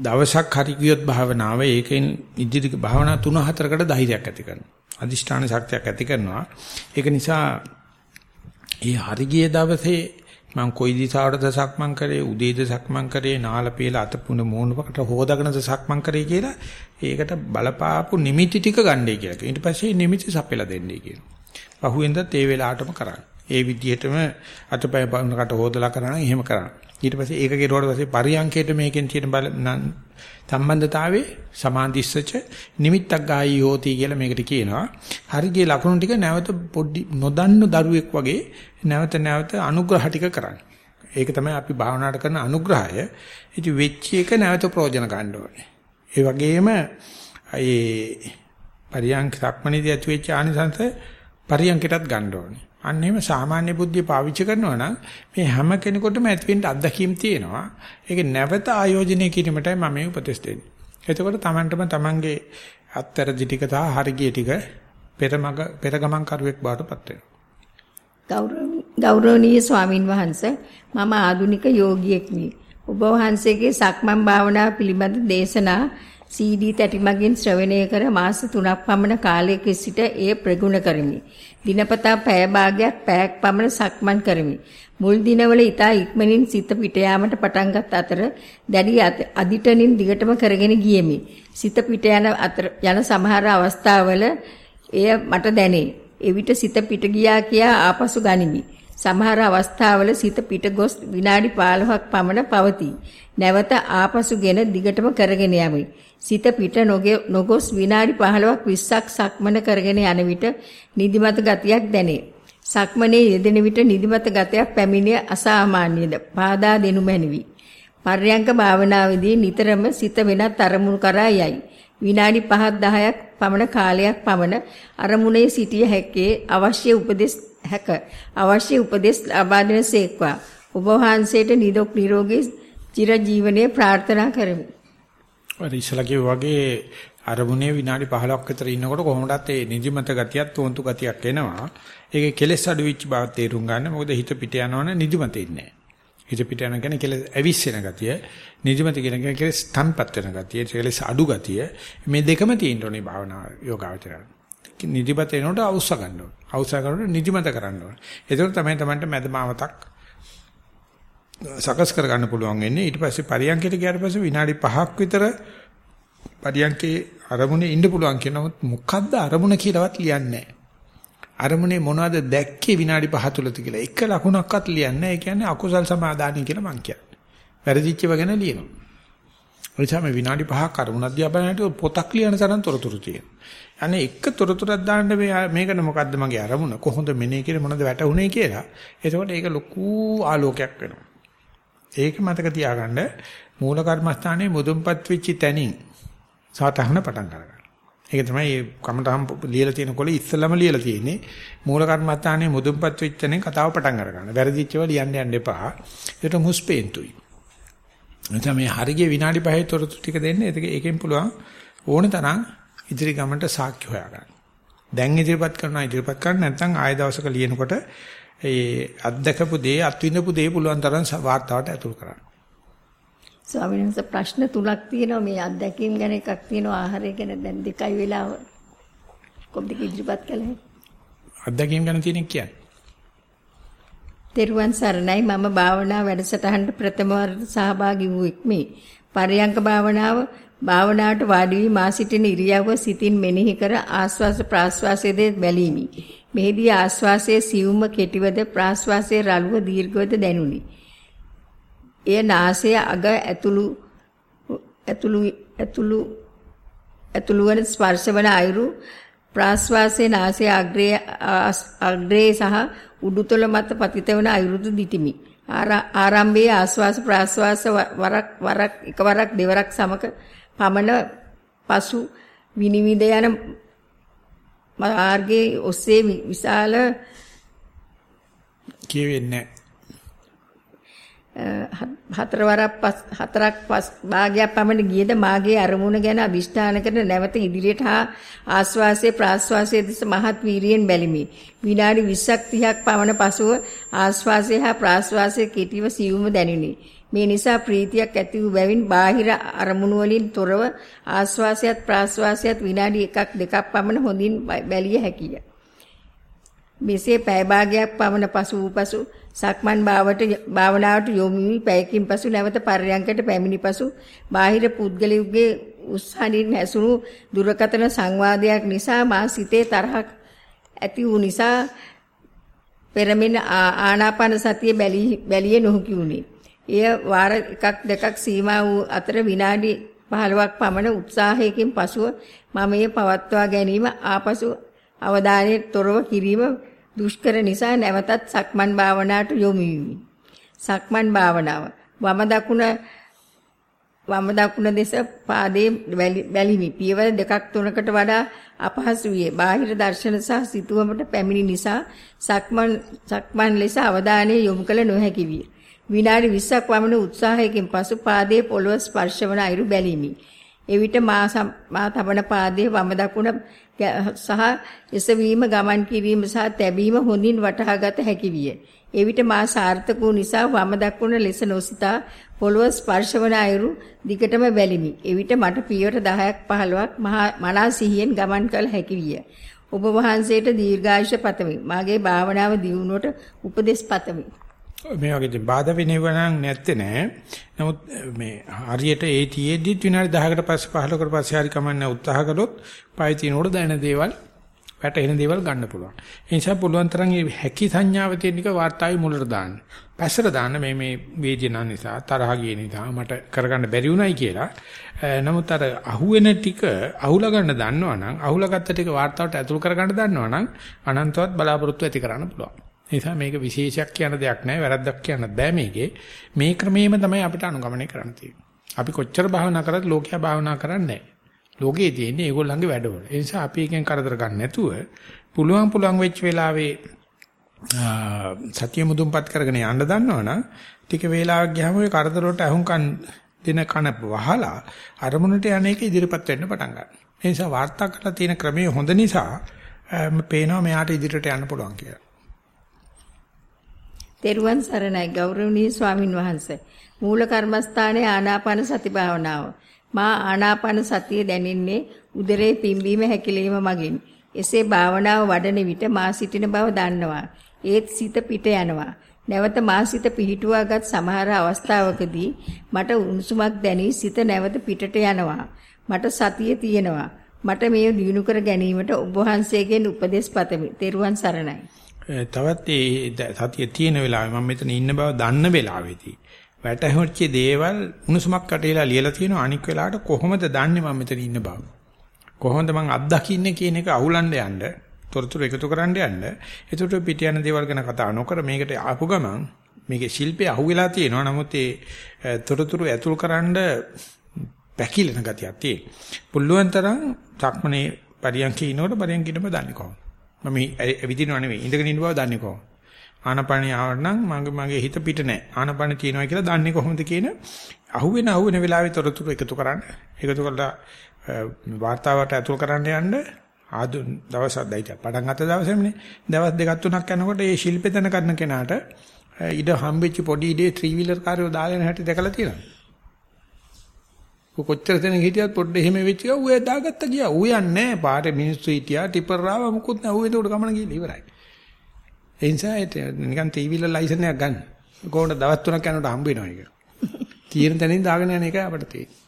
දවසක් හරි ගියොත් භාවනාව ඒකෙන් ඉදිරි භාවනා 3-4කට ධෛර්යයක් ඇති කරනවා. අදිෂ්ඨාන ශක්තියක් ඇති කරනවා. ඒක නිසා ඒ හරි ගිය දවසේ මම කොයි දිශාවටද සක්මන් කරේ උදේද සක්මන් කරේ නාල පේල අතපුන මූණකට හොදාගෙනද සක්මන් කරේ කියලා ඒකට බලපාපු නිමිති ටික ගන්නයි කියලා. ඊට පස්සේ නිමිති සපෙලා දෙන්නයි කියනවා. පහුවෙන්දත් ඒ වෙලාවටම කරන්න. ඒ විදිහටම අතපය බන්නකට හොදලා කරනවා එහෙම කරන්න. ඊට පස්සේ ඒක කෙරුවට පස්සේ පරියංකේට මේකෙන් තියෙන බල සම්බන්ධතාවයේ සමාධිස්සච නිමිත්තක් ගායි යෝති කියලා මේකට කියනවා. හරිගේ ලකුණු ටික නැවත පොඩි නොදන්න දරුවෙක් වගේ නැවත නැවත අනුග්‍රහ ටික කරන්න. ඒක තමයි අපි භාවනාවට කරන අනුග්‍රහය. ඉතින් වෙච්ච එක නැවත ප්‍රයෝජන ගන්න ඕනේ. ඒ වගේම ඒ පරියංක සක්මණේදී ඇති වෙච්ච ආනිසංස පරියංකටත් ගන්න ඕනේ. අන්න එහෙම සාමාන්‍ය බුද්ධිය පාවිච්චි කරනවා නම් මේ හැම කෙනෙකුටම ඇතිවෙන්න අත්දැකීම් තියෙනවා. ඒක නැවත ආයෝජනය කිරීමටයි මම මේ උපදෙස් දෙන්නේ. එතකොට Tamanටම Tamanගේ අත්තරදි ටික තා හරිය ටික පෙරමග පෙරගමන් කරුවෙක් බාටපත් වෙනවා. ගෞරවනීය ස්වාමින් වහන්සේ මම ආදුනික යෝගියෙක්මි. ඔබ වහන්සේගේ සක්මන් භාවනාව පිළිබඳ දේශනා CD තැටි මගින් ශ්‍රවණය කර මාස 3ක් පමණ කාලයක සිට එය ප්‍රගුණ කරමි. දිනපතා පැය භාගයක් පැයක් පමණ සක්මන් කරමි. මුල් දිනවල ඊතා ඉක්මනින් සිත පිට යාමට පටන්ගත් අතර දැඩි අදිටනින් දිගටම කරගෙන ගියෙමි. සිත පිට යන අතර යන සමහර අවස්ථාවල එය මට දැනේ. එවිට සිත පිට ගියා කියා ආපසු ගනිමි. සමහර අවස්ථාවල සිත පිට ගොස් විනාඩි 15ක් පමණ පවතී. නැවත ආපසුගෙන දිගටම කරගෙන යමි. සිත පිට නොගොස් විනාඩි 15ක් 20ක් සක්මන කරගෙන යන විට නිදිමත ගතියක් දැනේ. සක්මනේ යෙදෙන විට නිදිමත ගතයක් පැමිණිය අසාමාන්‍යද පාදා දෙනු මැනවි. පර්යංක භාවනාවේදී නිතරම සිත වෙනත් අරමුණු කරා යයි. විනාඩි 5ක් 10ක් පමණ කාලයක් පමණ අරමුණේ සිටිය හැකේ අවශ්‍ය උපදෙස් හැක අවශ්‍ය උපදෙස් ලබා දෙනසේක්වා ඔබ වහන්සේට නිරොග් නිරෝගී චිර ජීවනයේ ප්‍රාර්ථනා කරමි. අර ඉස්සලා වගේ අරමුණේ විනාඩි 15ක් විතර ඉන්නකොට කොහොමදත් ඒ නිදිමත ගතියක් තෝන්තු ගතියක් එනවා. ඒකේ කෙලෙස් අඩු වෙච්ච බව තේරුම් ගන්න. මොකද හිත පිට යනවනේ නිදිමත ඉන්නේ හිත පිට යන කියන්නේ කෙලෙස් ඇවිස්සෙන ගතිය. නිදිමත කියන කෙලෙස් තන්පත් වෙන ගතිය. කෙලෙස් අඩු ගතිය. මේ දෙකම තියෙන්න ඕනේ භාවනාව යෝගාවචරය. නිදිමත එනකොට අවශ්‍ය ගන්න ඕනේ. අවශ්‍ය කරනකොට නිදිමත කරන්න ඕනේ. ඒක තමයි Tamanට මැදමාවතක් සකස් කරගන්න පුළුවන් වෙන්නේ. ඊට පස්සේ පරියන්කයට ගියාට පස්සේ විනාඩි 5ක් විතර පරියන්කේ අරමුණේ ඉන්න පුළුවන් කියනමුත් මොකද්ද අරමුණ කියලාවත් ලියන්නේ අරමුණේ මොනවද දැක්කේ විනාඩි 5 තුලද කියලා එක ලකුණක්වත් ලියන්නේ නැහැ. ඒ කියන්නේ අකුසල් සමාදානිය කියලා මං කියන්නේ. වැරදිච්චව ගැන ලියනවා. එනිසා මේ විනාඩි 5ක් අරමුණක් දිහා බලනකොට පොතක් ලියන තරම් තොරතුරු තියෙනවා. අනේ එක තොරතුරක් දාන්න මේ මේකන මොකද්ද මගේ අරමුණ කොහොමද මෙනේ කියලා මොනවද වැටුනේ කියලා. එතකොට ඒක ලොකු ආලෝකයක් වෙනවා. ඒක මතක තියාගන්න මූල කර්මස්ථානයේ මුදුන්පත් වෙච්ච තැනින් සාතහන පටන් ගන්නවා. ඒක තමයි මේ කමටහම් ලියලා තියෙන කොලේ ඉස්සලම ලියලා තියෙන්නේ මූල කර්මස්ථානයේ මුදුන්පත් වෙච්ච තැනින් කතාව පටන් ගන්න. වැරදිච්චව ලියන්න යන්න එපා. ඒකට මුස්පේන්තුයි. එතන මේ හරිය විනාඩි 5 තොරතුරු ටික දෙන්න. ඒක ඒකෙන් පුළුවන් ඕන තරම් ඉදිරි ගමනට සාක්ෂි හොයාගන්න. දැන් ඉදිරිපත් කරනවා ඉදිරිපත් කරන්න නැත්නම් ආය දවසක ලියනකොට ඒ අත්දකපු දේ අත්විඳපු දේ පුළුවන් තරම් වාර්තාවට ඇතුල් කරන්න. ස්වාමීන් වහන්සේ ප්‍රශ්න තුනක් තියෙනවා මේ අත්දැකීම් ගැන එකක් තියෙනවා ආහාරය ගැන දැන් දෙකයි වෙලාව කොහොමද ඉදිරිපත් කළේ? අත්දැකීම් ගැන තියෙන කියන්නේ. තෙරුවන් සරණයි මම භාවනා වැඩසටහනට ප්‍රථම වරට සහභාගී වූෙක්මි. පරයන්ක භාවනාව භාවනාවට වාඩි වී මා සිටින ඉරියව්ව සිතින් මෙනෙහි කර ආස්වාස ප්‍රාස්වාසයේදී බැලීමි. මෙහිදී ආස්වාසයේ සියුම්ම කෙටිවද ප්‍රාස්වාසයේ රළුව දීර්ඝවද දැනුනි. එය නාසය අග ඇතුළු ඇතුළු ඇතුළු ඇතුළු වන ස්පර්ශවන අයුරු ප්‍රාස්වාසයේ නාසය අග්‍රයේ අග්‍රයේ සහ උඩුතල මත පතිත වන අයුරුද දිටිමි. ආරම්භයේ ආස්වාස ප්‍රාස්වාස වරක් වරක් එකවරක් දෙවරක් සමක පමණ පසු විනිවිද යන මාර්ගයේ ඔස්සේ විශාල කියවෙන්නේ හතරවරක් පස් හතරක් පස් භාගයක් පමණ ගියද මාගේ අරමුණ ගැන අදිෂ්ඨාන කර නැවත ඉදිරියට හා ආස්වාසයේ ප්‍රාස්වාසයේ දෙස මහත් වීරියෙන් බැලිමි. විනාඩි 20ක් 30ක් පමණ පසුව ආස්වාසය හා ප්‍රාස්වාසයේ කෙටිව සියුම දැනිනි. මේ නිසා ප්‍රීතියක් ඇති වූ බැවින් බාහිර අරමුණු වලින් තොරව ආස්වාසයත් ප්‍රාස්වාසයත් විනාඩි 1ක් දෙකක් පමණ හොඳින් බැලිය හැකිය. මෙසේ පැය භාගයක් පමණ පසු වූ පසු සක්මන් භාවට භාවනාවට යොමු වී පැයකින් පසු නැවත පර්යංකයට පැමිණි පසු බාහිර පුද්ගලයෙකුගේ උස්සහනින් ඇසුණු දුරකතන සංවාදයක් නිසා මා සිතේ තරහක් ඇති වූ නිසා පෙරමින් ආනාපාන සතිය බැලිය නොහැකි වුණේ. එය වාර එකක් දෙකක් සීමා වූ අතර විනාඩි 15ක් පමණ උත්සාහයකින් පසුව මම එය පවත්වා ගැනීම ආපසු අවධානයේ තොරව කිරීම දුෂ්කර නිසා නැවතත් සක්මන් භාවනාවට යොමු වෙමි. සක්මන් භාවනාව වම දකුණ වම දකුණ දෙස පාදයේ බැලිමි. පියවර දෙකක් තුනකට වඩා අපහසු විය. බාහිර දර්ශන සහ සිතුවමට පැමිණි නිසා සක්මන් සක්මන් ලෙස අවධානය යොමු කළ නොහැකි විය. විනාඩි 20ක් වමන උත්සාහයකින් පසු පාදයේ පොළව ස්පර්ශවන අයුරු බැලීමි. එවිට මා මා තබන පාදයේ වම දකුණ සහ එසවීම ගමන් කිරීම සහ තැබීම හොඳින් වටහාගත හැකි විය. එවිට මා සාර්ථක වූ නිසා වම දකුණ ලෙස නොසිතා පොළව ස්පර්ශවන අයුරු දිගටම බැලිමි. එවිට මට පියවර 10ක් 15ක් මනා සිහියෙන් ගමන් කළ හැකි විය. ඔබ වහන්සේට දීර්ඝායුෂ පතමි. මාගේ භාවනාව දියුණුවට උපදෙස් පතමි. මේ වගේ බාධා වෙනව නම් නැත්තේ නෑ. නමුත් මේ හරියට ඒ තියේදිත් විනාඩි 10කට පස්සේ 15කට පස්සේ හරි කමන්නේ උත්සාහ කළොත් පය තිනෝඩ දැනෙන දේවල් වැටෙන දේවල් ගන්න පුළුවන්. ඒ නිසා පුළුවන් තරම් මේ හැකි සංඥාව තියෙන එක වාර්තාවේ මුලට දාන්න. පැසට දාන්න මේ මේ වේදනා නිසා තරහ ගිය නිසා මට කරගන්න බැරි වුණයි කියලා. නමුත් අර අහුවෙන ටික අහුලා ගන්න දන්නවනම් අහුලා ගත්ත ටික වාර්තාවට ඇතුල් කරගන්න දන්නවනම් අනන්තවත් බලාපොරොත්තු ඇති කරන්න පුළුවන්. ඒ නිසා මේක විශේෂයක් කියන දෙයක් නෑ වැරද්දක් කියන්න බෑ මේකේ. මේ ක්‍රමයේම තමයි අපිට අනුගමනය කරන්න තියෙන්නේ. අපි කොච්චර භාවනා කරත් ලෝකයා භාවනා කරන්නේ නෑ. ලෝකේ තියෙන්නේ ඒගොල්ලන්ගේ වැඩවල. ඒ නිසා අපි එකෙන් කරදර ගන්න නැතුව පුළුවන් පුළුවන් වෙච්ච වෙලාවේ සතිය මුදුන්පත් කරගෙන යන්න දන්නවනම් ටික වේලාවක් ගියාම ඔය කරදර වලට අහුම්කන් දෙන කන වහලා අරමුණට යන්නේක ඉදිරියපත් වෙන්න පටන් ගන්නවා. ඒ නිසා වාර්තා කරලා තියෙන ක්‍රමය හොඳ නිසා මම පේනවා මෙයාට ඉදිරියට යන්න පුළුවන් කියලා. තෙරුවන් සරණයි ගෞරවනීය ස්වාමින් වහන්සේ. මූල කර්මස්ථානයේ ආනාපාන සති භාවනාව. මා ආනාපාන සතිය දැනෙන්නේ උදරේ පිම්බීම හැකිලිම මගින්. එසේ භාවනාව වඩන විට මා සිටින බව දන්නවා. ඒත් සිත පිට යනවා. නැවත මා සිත පිහිටුවාගත් සමහර අවස්ථාවකදී මට උණුසුමක් දැනී සිත නැවත පිටට යනවා. මට සතිය තියෙනවා. මට මේ දිනු කර ගැනීමට ඔබ වහන්සේගෙන් උපදෙස් පතමි. තෙරුවන් සරණයි. තවත් ඒ සතිය තියෙන වෙලාවේ මම මෙතන ඉන්න බව දන්න වෙලාවේදී වැටහොච්ච දේවල් උණුසුමක් කටේලා ලියලා තියෙනවා අනික් වෙලාවට කොහොමද දන්නේ මම මෙතන ඉන්න බව කොහොමද මං අත්දකින්නේ කියන එක අහුලන්න යන්න තොරතුරු එකතු කරන්න යන්න එතකොට පිට යන දේවල් ගැන කතා නොකර මේකට ආපු ගමන් මේකේ ශිල්පේ අහුවෙලා තියෙනවා නමුත් ඒ තොරතුරු ඇතුල් කරන්න පැකිලෙන ගතියක් තියෙන. පුළුවන් තරම් සක්මනේ පරියන්කේ ඉනකොට පරියන්කිනම දන්නේ කොහොමද? මම විදිනව නෙවෙයි ඉඳගෙන ඉන්න බව දන්නේ කොහොමද? ආනපනිය ආවනම් මගේ මගේ හිත පිට නැහැ. ආනපනිය තියෙනවා කියලා දන්නේ කොහොමද කියන අහුවෙන අහුවෙන වෙලාවේ තොරතුරු එකතු කරන්න. එකතු කරලා වාර්තාවට ඇතුල් කරන්න යන්න ආදු දවසක් දැයිට පටන් ගත්ත දවසේමනේ. දවස් දෙකක් තුනක් යනකොට මේ ශිල්පේ දන කරන කෙනාට ඉඩ හම්බෙච්ච පොඩි ඉඩේ ත්‍රී වීලර් කාර්යෝ දාගෙන හැටි දැකලා තියෙනවා. කොච්චර දෙනෙක් හිටියත් පොඩ්ඩ එහෙම වෙච්ච ගා ඌ දාගත්ත ගියා. ඌ යන්නේ නැහැ. පාරේ මිනිස්සු හිටියා ටිපර් ආව මුකුත් නැහැ. ඌ එතකොට ගමන ගිහලා ඉවරයි. ඒ නිසා නිකන් ටීවීල ලයිසන් එකක් ගන්න. කොහොමද දවස් තුනක් යනකොට හම්බ වෙනවා ඒක. තියෙන තැනින් දාගෙන යන එක අපිට තියෙන්නේ.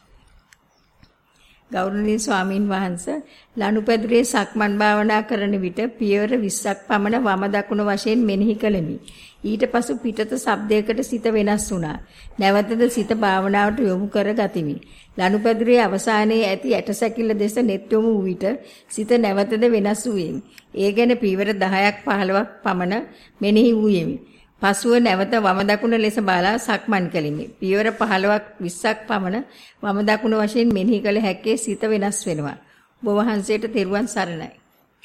ගෞරවනීය ස්වාමින් වහන්සේ ලනුපැදුරේ සක්මන් භාවනා කරන විට පියවර 20ක් පමණ වම දකුණ වශයෙන් මෙනෙහි කළෙමි. ඊට පසු පිටත ශබ්දයකට සිත වෙනස් වුණා. නැවතද සිත භාවනාවට යොමු කර ගතිමි. ලනුපැදුරේ අවසානයේ ඇති ඇටසැකිල්ල දෙස net යොමු වූ විට සිත නැවතද වෙනස් වූෙමි. ඒ ගැන පීවර 10ක් 15ක් පමණ මෙනෙහි වූයෙමි. පසුව නැවත වම දකුණ ලෙස බලා සක්මන් කළෙමි. පීවර 15ක් 20ක් පමණ වම දකුණ වශයෙන් මෙනෙහි කළ හැක්කේ සිත වෙනස් වෙනවා. ඔබ වහන්සේට තෙරුවන් සරණයි.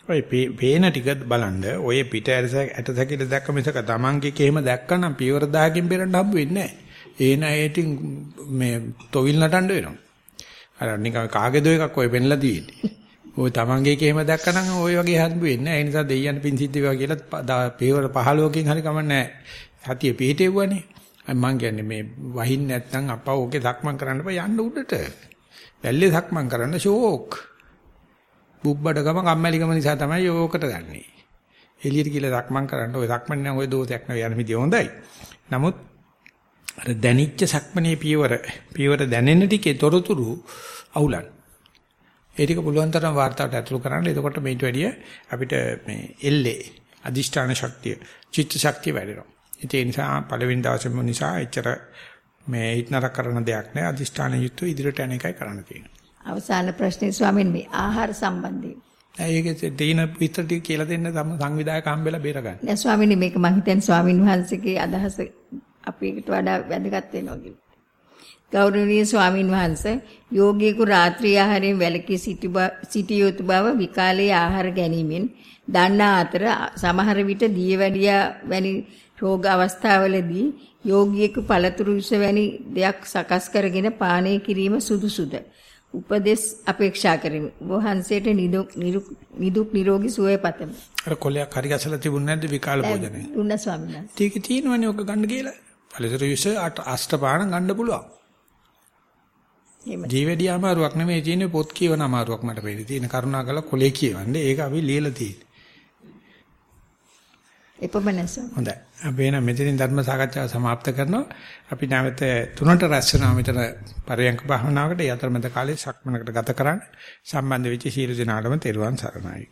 ඔය පේන ටික බලන්න ඔය පිට ඇටසැකිල්ල දැක්ක මිසක තමන්ගේ කේම දැක්කනම් පීවර 10කින් බෙරන්න හම්බ වෙන්නේ නැහැ. ඒ නෑ මේ තොවිල් නටන්න වෙනවා. අර නිකන් කාගේදෝ එකක් ඔය පෙන්ලා තියෙන්නේ. ඔය තමන්ගේ කේම දැක්කනම් ওই වගේ හම්බ වෙන්නේ නැහැ. ඒ නිසා දෙයියන් පින් සිද්ධ වේවා කියලා පේවර 15කින් හරි කමන්නේ නැහැ. සතිය පිහිටෙව්වනේ. මම කියන්නේ මේ වහින් නැත්නම් අප්පා ඕකේ සක්මන් කරන්න බෑ යන්න උඩට. වැල්ලේ සක්මන් කරන්න ෂෝක්. බුබ්බඩකම කම්මැලිකම නිසා තමයි ඕකට ගන්නෙ. එළියට කියලා සක්මන් කරන්න ඔය සක්මන් නම් ඔය දෝෂයක් නෙවෙයි යන විදිය හොඳයි. නමුත් අර දැනිච්ච සක්මනේ පියවර පියවර දැනෙන ටිකේ තොරතුරු අවුලන්. ඒ ටික පුළුවන් තරම් වார்த்தාවට ඇතුළු කරන්න. එතකොට මේට වැඩිය අපිට මේ එල්ලේ අදිෂ්ඨාන ශක්තිය, චිත්ත ශක්තිය වැඩෙනවා. ඒ නිසා පළවෙනි දවසේම නිසා එච්චර මේ හිතනතර කරන දෙයක් නෑ. අදිෂ්ඨාන යුක්තව ඉදිරියට යන එකයි කරන්න තියෙන්නේ. අවසාන ප්‍රශ්නේ ස්වාමීන් මේ ආහාර සම්බන්ධයෙන්. ඒක දෙන විතර ටික කියලා දෙන්න තම සංවිධායක හම්බෙලා බේරගන්න. නෑ ස්වාමීන් මේක මං හිතන්නේ ස්වාමින් වහන්සේගේ අදහස අපේකට වඩා වැදගත් වෙනවා කියලා. ගෞරවනීය ස්වාමින් වහන්සේ යෝගීකු රාත්‍රී ආහාරයෙන් වැළකී සිටිය යුතු බව විකාලයේ ආහාර ගැනීමෙන් දන්නා අතර සමහර විට දියවැඩියා වැනි රෝග අවස්ථාවලදී යෝගීකු පළතුරු විස වැනි දෙයක් සකස් කරගෙන පානය කිරීම සුදුසුද උපදෙස් අපේක්ෂා කරමි. වහන්සේට නිදුක් නිදුක් නිරෝගී සුවය පතමි. අර කොලයක් හරි ගැසලා තිබුණ නැද්ද විකාල භෝජනේ? දුන්න ස්වාමීන් වහන්සේ. ටික තියෙනවනේ ඔක ගන්න කියලා. පළතුරු විස අෂ්ටපාන ගන්න පුළුවන්. ජීවැඩි අමාරුවක් නෙමෙයි තියෙන්නේ පොත් කියවන අමාරුවක් මට වෙන්නේ. තියෙන කරුණාකර කොලේ කියවන්නේ. ඒක අපි ලියලා තියෙන්නේ. එපමණස. හොඳයි. අපි එන මෙතනින් ධර්ම සාකච්ඡාව સમાપ્ત කරනවා. අපි නැවත තුනට රැස් වෙනවා මෙතන පරයන්ක භාවනාවකට. ඒ අතරමැද කාලේ සක්මනකට ගත කරන්න. සම්බන්ධ වෙච්ච සීල දිනාටම තෙරුවන් සරණයි.